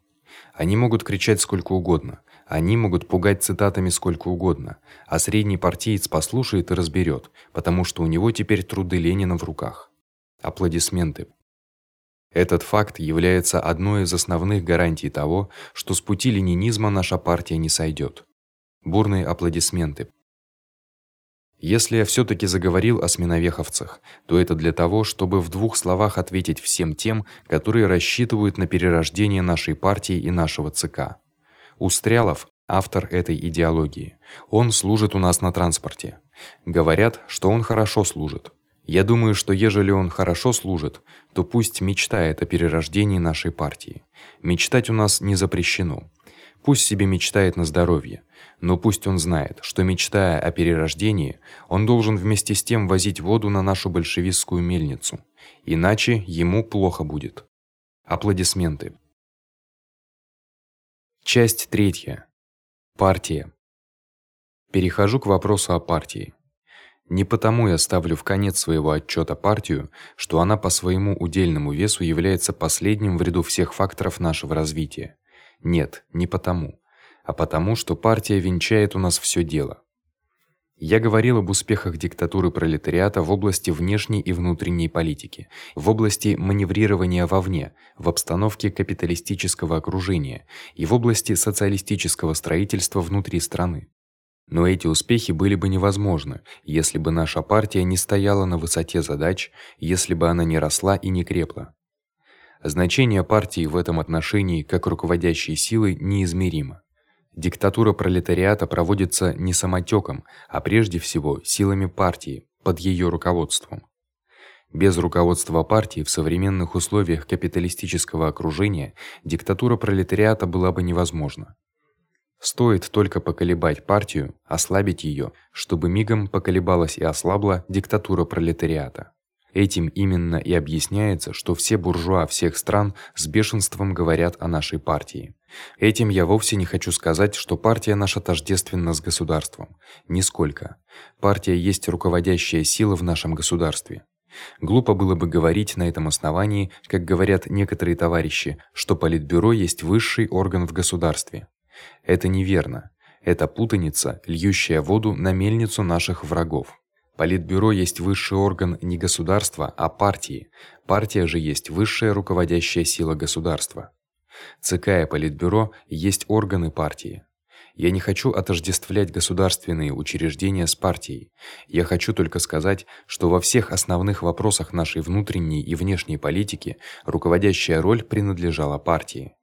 Они могут кричать сколько угодно, они могут пугать цитатами сколько угодно, а средний партиец послушает и разберёт, потому что у него теперь труды Ленина в руках. Аплодисменты. Этот факт является одной из основных гарантий того, что с пути ленинизма наша партия не сойдёт. Бурные аплодисменты. Если я всё-таки заговорил о сменовеховцах, то это для того, чтобы в двух словах ответить всем тем, которые рассчитывают на перерождение нашей партии и нашего ЦК. Устрялов автор этой идеологии. Он служит у нас на транспорте. Говорят, что он хорошо служит. Я думаю, что ежели он хорошо служит, то пусть мечтает о перерождении нашей партии. Мечтать у нас не запрещено. Пусть себе мечтает на здоровье, но пусть он знает, что мечтая о перерождении, он должен вместе с тем возить воду на нашу большевистскую мельницу, иначе ему плохо будет. Аплодисменты. Часть третья. Партия. Перехожу к вопросу о партии. Не потому я ставлю в конец своего отчёта партию, что она по своему удельному весу является последним в ряду всех факторов нашего развития. Нет, не потому, а потому, что партия венчает у нас всё дело. Я говорил об успехах диктатуры пролетариата в области внешней и внутренней политики, в области маневрирования вовне, в обстановке капиталистического окружения и в области социалистического строительства внутри страны. Но эти успехи были бы невозможны, если бы наша партия не стояла на высоте задач, если бы она не росла и не крепла. Значение партии в этом отношении как руководящей силы неизмеримо. Диктатура пролетариата проводится не самотёком, а прежде всего силами партии под её руководством. Без руководства партии в современных условиях капиталистического окружения диктатура пролетариата была бы невозможна. Стоит только поколебать партию, ослабить её, чтобы мигом поколебалась и ослабла диктатура пролетариата. Этим именно и объясняется, что все буржуа всех стран с бешенством говорят о нашей партии. Этим я вовсе не хочу сказать, что партия наша тождественна с государством. Нисколько. Партия есть руководящая сила в нашем государстве. Глупо было бы говорить на этом основании, как говорят некоторые товарищи, что политбюро есть высший орган в государстве. Это неверно. Это путаница, льющая воду на мельницу наших врагов. Политбюро есть высший орган не государства, а партии. Партия же есть высшая руководящая сила государства. ЦК и Политбюро есть органы партии. Я не хочу отождествлять государственные учреждения с партией. Я хочу только сказать, что во всех основных вопросах нашей внутренней и внешней политики руководящая роль принадлежала партии.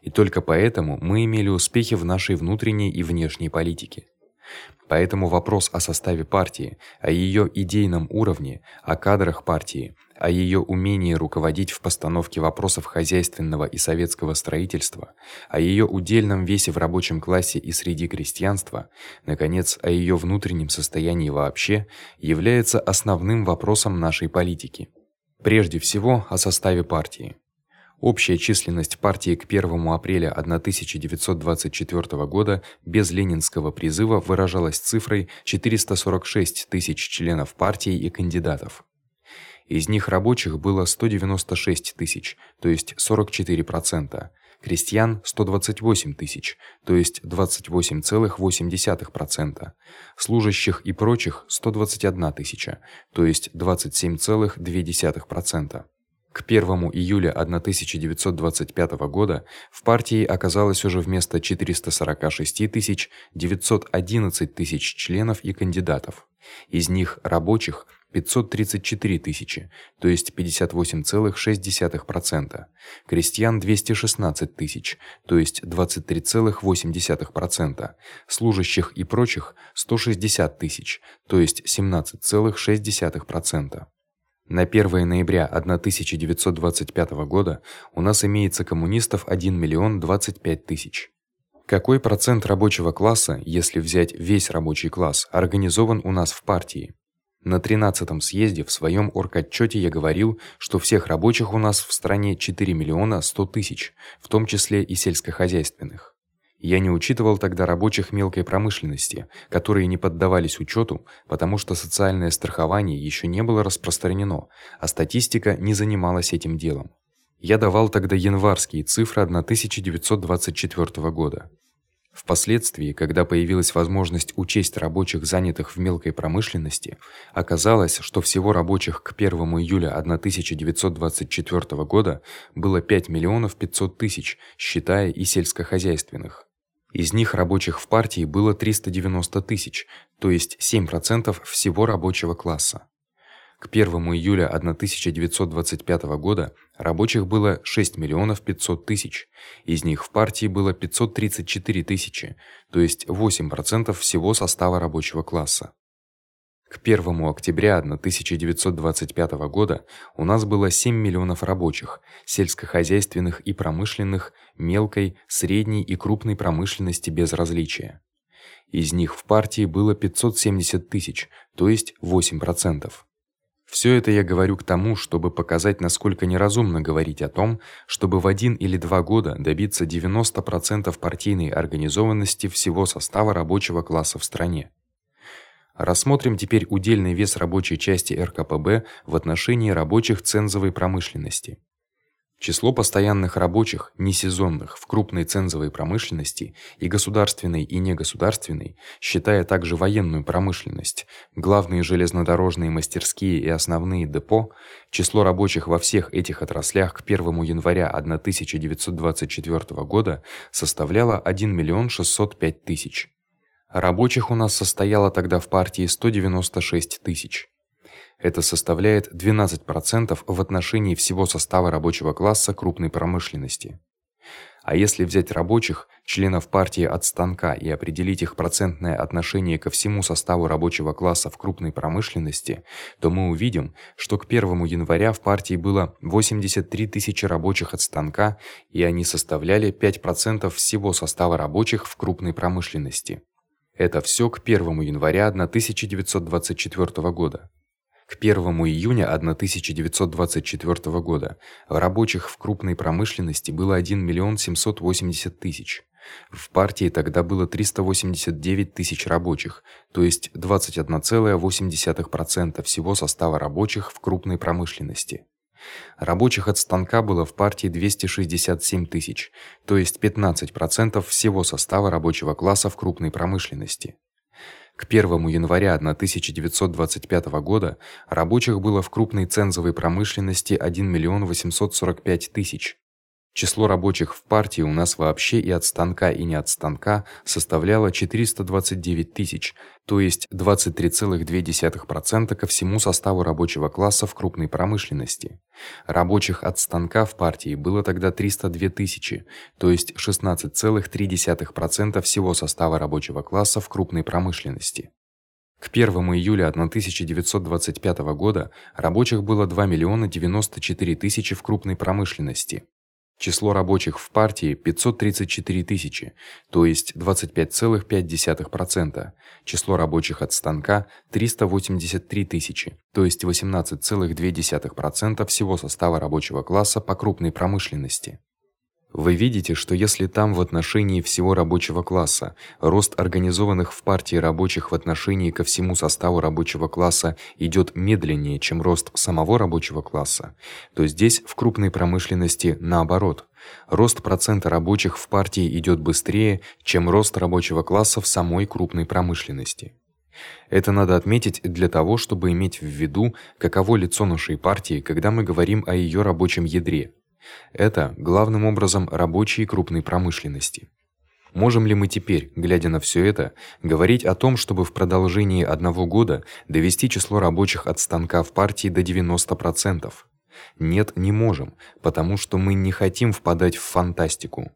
И только поэтому мы имели успехи в нашей внутренней и внешней политике. Поэтому вопрос о составе партии, о её идейном уровне, о кадрах партии, о её умении руководить в постановке вопросов хозяйственного и советского строительства, о её удельном весе в рабочем классе и среди крестьянства, наконец, о её внутреннем состоянии вообще, является основным вопросом нашей политики. Прежде всего, о составе партии. Общая численность партии к 1 апреля 1924 года без ленинского призыва выражалась цифрой 446 тысяч членов партии и кандидатов. Из них рабочих было 196 тысяч, то есть 44%, крестьян 128 тысяч, то есть 28,8%, служащих и прочих 121 тысяча, то есть 27,2%. К 1 июля 1925 года в партии оказалось уже вместо 446 тысяч 911 тысяч членов и кандидатов. Из них рабочих 534 тысячи, то есть 58,6%. Крестьян 216 тысяч, то есть 23,8%. Служащих и прочих 160 тысяч, то есть 17,6%. На 1 ноября 1925 года у нас имеется коммунистов 1 миллион 25 тысяч. Какой процент рабочего класса, если взять весь рабочий класс, организован у нас в партии? На 13-м съезде в своём орготчёте я говорил, что всех рабочих у нас в стране 4 миллиона 100 тысяч, в том числе и сельскохозяйственных. Я не учитывал тогда рабочих мелкой промышленности, которые не поддавались учёту, потому что социальное страхование ещё не было распространено, а статистика не занималась этим делом. Я давал тогда январские цифры 1924 года. Впоследствии, когда появилась возможность учесть рабочих, занятых в мелкой промышленности, оказалось, что всего рабочих к 1 июля 1924 года было 5 миллионов 500 тысяч, считая и сельскохозяйственных. Из них рабочих в партии было 390 тысяч, то есть 7% всего рабочего класса. К 1 июля 1925 года рабочих было 6 миллионов 500 тысяч. Из них в партии было 534 тысячи, то есть 8% всего состава рабочего класса. К 1 октября 1925 года у нас было 7 миллионов рабочих сельскохозяйственных и промышленных, мелкой, средней и крупной промышленности без различия. Из них в партии было 570 тысяч, то есть 8%. Всё это я говорю к тому, чтобы показать, насколько неразумно говорить о том, чтобы в один или два года добиться 90% партийной организованности всего состава рабочего класса в стране. Рассмотрим теперь удельный вес рабочей части РКПБ в отношении рабочих цензовой промышленности. Число постоянных рабочих, несезонных в крупной цензовой промышленности и государственной и негосударственной, считая также военную промышленность, главные железнодорожные мастерские и основные депо, число рабочих во всех этих отраслях к 1 января 1924 года составляло 1 миллион 605 тысяч. Рабочих у нас состояло тогда в партии 196 тысяч. Это составляет 12% в отношении всего состава рабочего класса крупной промышленности. А если взять рабочих, членов партии от станка и определить их процентное отношение ко всему составу рабочего класса в крупной промышленности, то мы увидим, что к 1 января в партии было 83 тысячи рабочих от станка, и они составляли 5% всего состава рабочих в крупной промышленности. Это всё к 1 января 1924 года. К 1 июня 1924 года рабочих в крупной промышленности было 1 миллион 780 тысяч. В партии тогда было 389 тысяч рабочих, то есть 21,8% всего состава рабочих в крупной промышленности. Рабочих от станка было в партии 267 тысяч, то есть 15% всего состава рабочего класса в крупной промышленности. К 1 января 1925 года рабочих было в крупной цензовой промышленности 1 миллион 845 тысяч, Число рабочих в партии у нас вообще и от станка, и не от станка составляло 429 тысяч, то есть 23,2% ко всему составу рабочего класса в крупной промышленности. Рабочих от станка в партии было тогда 302 тысячи, то есть 16,3% всего состава рабочего класса в крупной промышленности. К 1 июля 1925 года рабочих было 2 миллиона 94 тысячи в крупной промышленности. Число рабочих в партии 534 тысячи, то есть 25,5%. Число рабочих от станка 383 тысячи, то есть 18,2% всего состава рабочего класса по крупной промышленности. Вы видите, что если там в отношении всего рабочего класса рост организованных в партии рабочих в отношении ко всему составу рабочего класса идёт медленнее, чем рост самого рабочего класса, то здесь в крупной промышленности наоборот. Рост процента рабочих в партии идёт быстрее, чем рост рабочего класса в самой крупной промышленности. Это надо отметить для того, чтобы иметь в виду, каково лицо нашей партии, когда мы говорим о её рабочем ядре. Это главным образом рабочие крупной промышленности. Можем ли мы теперь, глядя на всё это, говорить о том, чтобы в продолжении одного года довести число рабочих от станка в партии до 90%? Нет, не можем, потому что мы не хотим впадать в фантастику.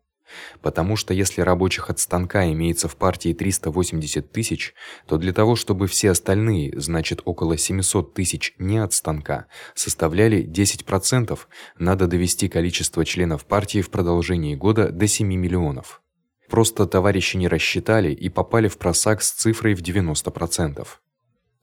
Потому что если рабочих от станка имеется в партии 380 тысяч, то для того, чтобы все остальные, значит около 700 тысяч не от станка, составляли 10%, надо довести количество членов партии в продолжении года до 7 миллионов. Просто товарищи не рассчитали и попали в просак с цифрой в 90%.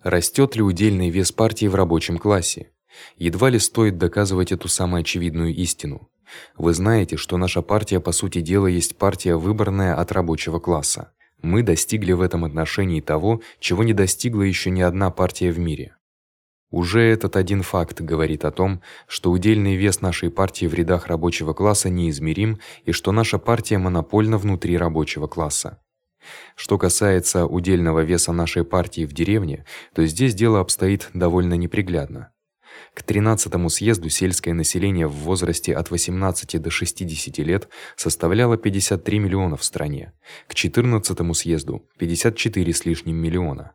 Растёт ли удельный вес партии в рабочем классе? Едва ли стоит доказывать эту самую очевидную истину. Вы знаете, что наша партия по сути дела есть партия выборная от рабочего класса. Мы достигли в этом отношении того, чего не достигла ещё ни одна партия в мире. Уже этот один факт говорит о том, что удельный вес нашей партии в рядах рабочего класса неизмерим и что наша партия монопольна внутри рабочего класса. Что касается удельного веса нашей партии в деревне, то здесь дело обстоит довольно неприглядно. К 13-му съезду сельское население в возрасте от 18 до 60 лет составляло 53 миллиона в стране. К 14-му съезду 54 с лишним миллиона.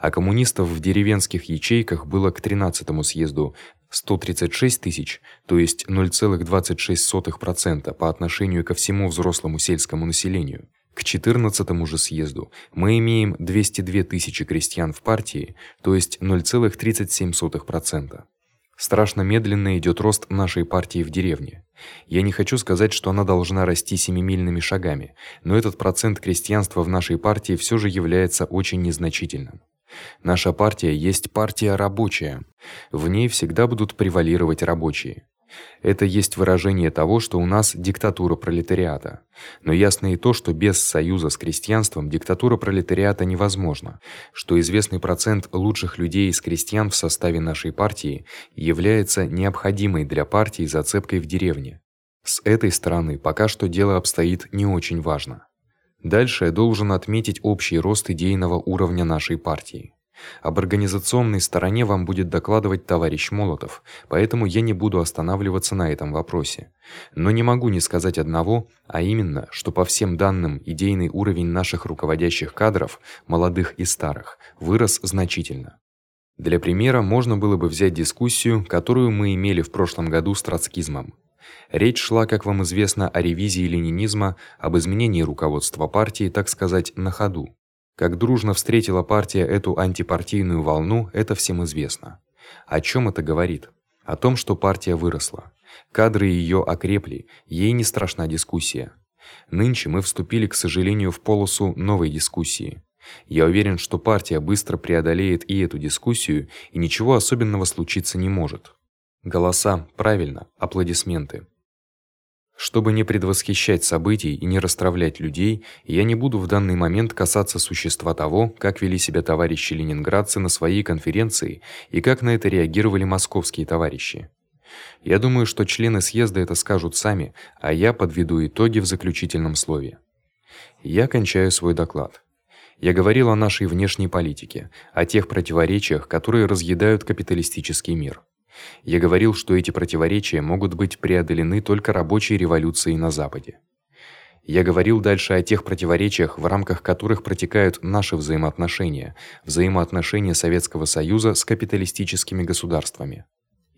А коммунистов в деревенских ячейках было к 13-му съезду 136 тысяч, то есть 0,26% по отношению ко всему взрослому сельскому населению. К К 14 же съезду мы имеем 202 тысячи крестьян в партии, то есть 0,37%. Страшно медленно идёт рост нашей партии в деревне. Я не хочу сказать, что она должна расти семимильными шагами, но этот процент крестьянства в нашей партии всё же является очень незначительным. Наша партия есть партия рабочая. В ней всегда будут превалировать рабочие. Это есть выражение того, что у нас диктатура пролетариата. Но ясно и то, что без союза с крестьянством диктатура пролетариата невозможна, что известный процент лучших людей из крестьян в составе нашей партии является необходимой для партии зацепкой в деревне. С этой стороны пока что дело обстоит не очень важно. Дальше я должен отметить общий рост идейного уровня нашей партии. Об организационной стороне вам будет докладывать товарищ Молотов, поэтому я не буду останавливаться на этом вопросе. Но не могу не сказать одного, а именно, что по всем данным идейный уровень наших руководящих кадров, молодых и старых, вырос значительно. Для примера можно было бы взять дискуссию, которую мы имели в прошлом году с троцкизмом. Речь шла, как вам известно, о ревизии ленинизма, об изменении руководства партии, так сказать, на ходу. Как дружно встретила партия эту антипартийную волну, это всем известно. О чём это говорит? О том, что партия выросла. Кадры её окрепли, ей не страшна дискуссия. Нынче мы вступили, к сожалению, в полосу новой дискуссии. Я уверен, что партия быстро преодолеет и эту дискуссию, и ничего особенного случиться не может. Голоса, правильно, аплодисменты. Чтобы не предвосхищать событий и не расстраивать людей, я не буду в данный момент касаться существа того, как вели себя товарищи ленинградцы на своей конференции и как на это реагировали московские товарищи. Я думаю, что члены съезда это скажут сами, а я подведу итоги в заключительном слове. Я кончаю свой доклад. Я говорил о нашей внешней политике, о тех противоречиях, которые разъедают капиталистический мир. Я говорил, что эти противоречия могут быть преодолены только рабочей революцией на западе. Я говорил дальше о тех противоречиях, в рамках которых протекают наши взаимоотношения, взаимоотношения Советского Союза с капиталистическими государствами.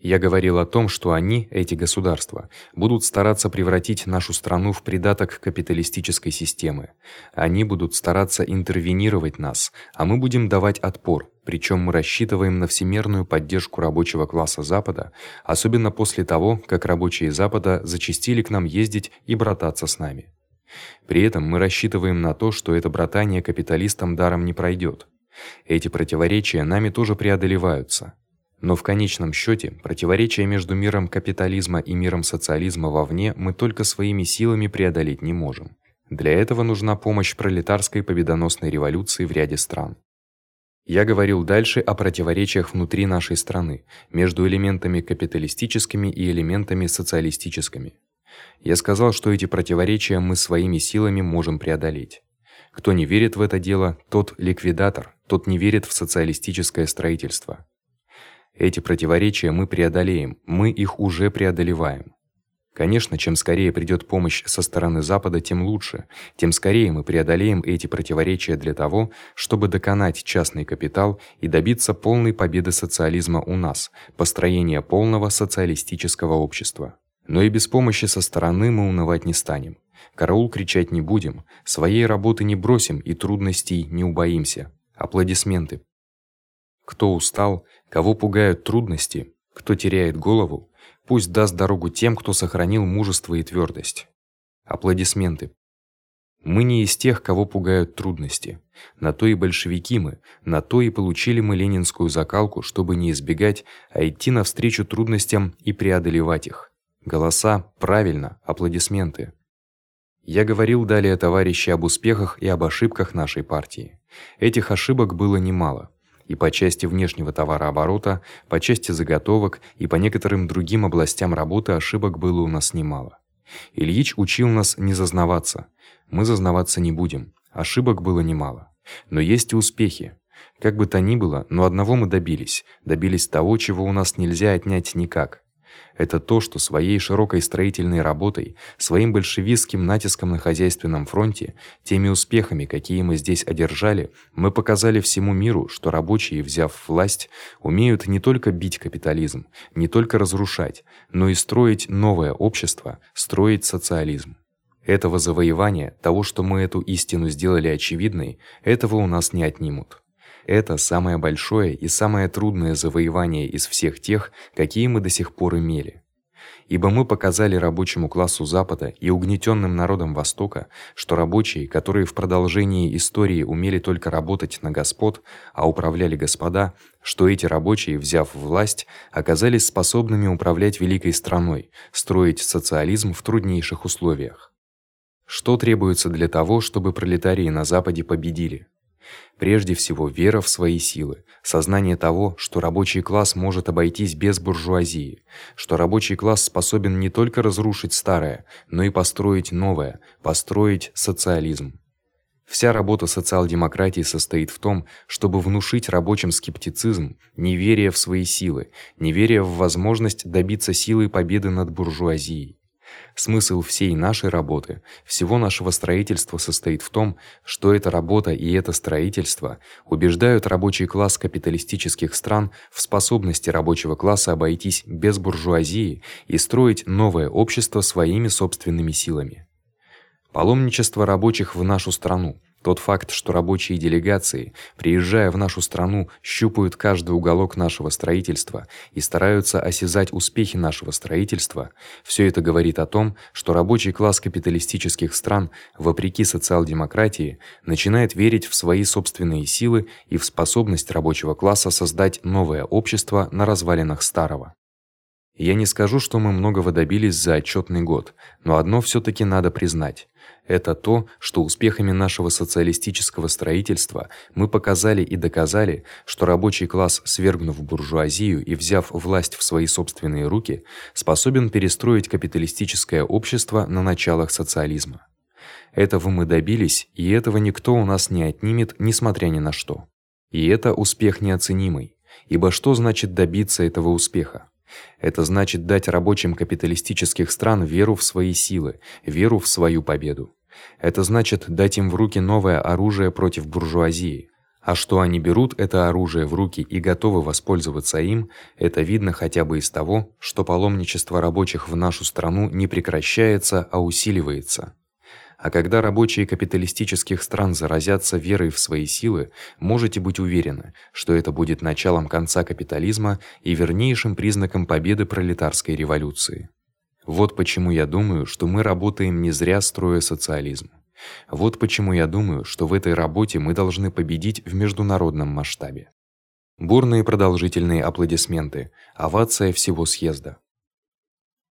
Я говорил о том, что они, эти государства, будут стараться превратить нашу страну в придаток капиталистической системы. Они будут стараться интервенировать нас, а мы будем давать отпор. Причём мы рассчитываем на всемирную поддержку рабочего класса Запада, особенно после того, как рабочие Запада зачастили к нам ездить и брататься с нами. При этом мы рассчитываем на то, что это братание капиталистам даром не пройдёт. Эти противоречия нами тоже преодолеваются. Но в конечном счёте противоречие между миром капитализма и миром социализма вовне мы только своими силами преодолеть не можем. Для этого нужна помощь пролетарской победоносной революции в ряде стран. Я говорил дальше о противоречиях внутри нашей страны между элементами капиталистическими и элементами социалистическими. Я сказал, что эти противоречия мы своими силами можем преодолеть. Кто не верит в это дело, тот ликвидатор, тот не верит в социалистическое строительство. Эти противоречия мы преодолеем, мы их уже преодолеваем. Конечно, чем скорее придёт помощь со стороны Запада, тем лучше. Тем скорее мы преодолеем эти противоречия для того, чтобы доконать частный капитал и добиться полной победы социализма у нас, построения полного социалистического общества. Но и без помощи со стороны мы унывать не станем. Караул кричать не будем, своей работы не бросим и трудностей не убоимся. Аплодисменты. Кто устал, кого пугают трудности, кто теряет голову, пусть даст дорогу тем, кто сохранил мужество и твёрдость. Аплодисменты. Мы не из тех, кого пугают трудности. На то и большевики мы, на то и получили мы ленинскую закалку, чтобы не избегать, а идти навстречу трудностям и преодолевать их. Голоса правильно, аплодисменты. Я говорил далее товарищи об успехах и об ошибках нашей партии. Этих ошибок было немало и по части внешнего товарооборота, по части заготовок и по некоторым другим областям работы ошибок было у нас немало. Ильич учил нас не зазнаваться. Мы зазнаваться не будем. Ошибок было немало. Но есть и успехи. Как бы то ни было, но одного мы добились. Добились того, чего у нас нельзя отнять никак это то, что своей широкой строительной работой, своим большевистским натиском на хозяйственном фронте, теми успехами, какие мы здесь одержали, мы показали всему миру, что рабочие, взяв власть, умеют не только бить капитализм, не только разрушать, но и строить новое общество, строить социализм. Этого завоевания, того, что мы эту истину сделали очевидной, этого у нас не отнимут. Это самое большое и самое трудное завоевание из всех тех, какие мы до сих пор имели. Ибо мы показали рабочему классу Запада и угнетённым народам Востока, что рабочие, которые в продолжении истории умели только работать на господ, а управляли господа, что эти рабочие, взяв власть, оказались способными управлять великой страной, строить социализм в труднейших условиях. Что требуется для того, чтобы пролетарии на западе победили? Прежде всего, вера в свои силы, сознание того, что рабочий класс может обойтись без буржуазии, что рабочий класс способен не только разрушить старое, но и построить новое, построить социализм. Вся работа социал-демократии состоит в том, чтобы внушить рабочим скептицизм, неверие в свои силы, неверие в возможность добиться силы победы над буржуазией. Смысл всей нашей работы, всего нашего строительства состоит в том, что эта работа и это строительство убеждают рабочий класс капиталистических стран в способности рабочего класса обойтись без буржуазии и строить новое общество своими собственными силами. Паломничество рабочих в нашу страну тот факт, что рабочие делегации, приезжая в нашу страну, щупают каждый уголок нашего строительства и стараются осязать успехи нашего строительства, всё это говорит о том, что рабочий класс капиталистических стран, вопреки социал-демократии, начинает верить в свои собственные силы и в способность рабочего класса создать новое общество на развалинах старого. Я не скажу, что мы многого добились за отчётный год, но одно всё-таки надо признать. Это то, что успехами нашего социалистического строительства мы показали и доказали, что рабочий класс, свергнув буржуазию и взяв власть в свои собственные руки, способен перестроить капиталистическое общество на началах социализма. Этого мы добились, и этого никто у нас не отнимет, несмотря ни на что. И это успех неоценимый. Ибо что значит добиться этого успеха? Это значит дать рабочим капиталистических стран веру в свои силы, веру в свою победу. Это значит дать им в руки новое оружие против буржуазии. А что они берут это оружие в руки и готовы воспользоваться им, это видно хотя бы из того, что паломничество рабочих в нашу страну не прекращается, а усиливается. А когда рабочие капиталистических стран заразятся верой в свои силы, можете быть уверены, что это будет началом конца капитализма и вернейшим признаком победы пролетарской революции. Вот почему я думаю, что мы работаем не зря, строя социализм. Вот почему я думаю, что в этой работе мы должны победить в международном масштабе. Бурные продолжительные аплодисменты, овация всего съезда.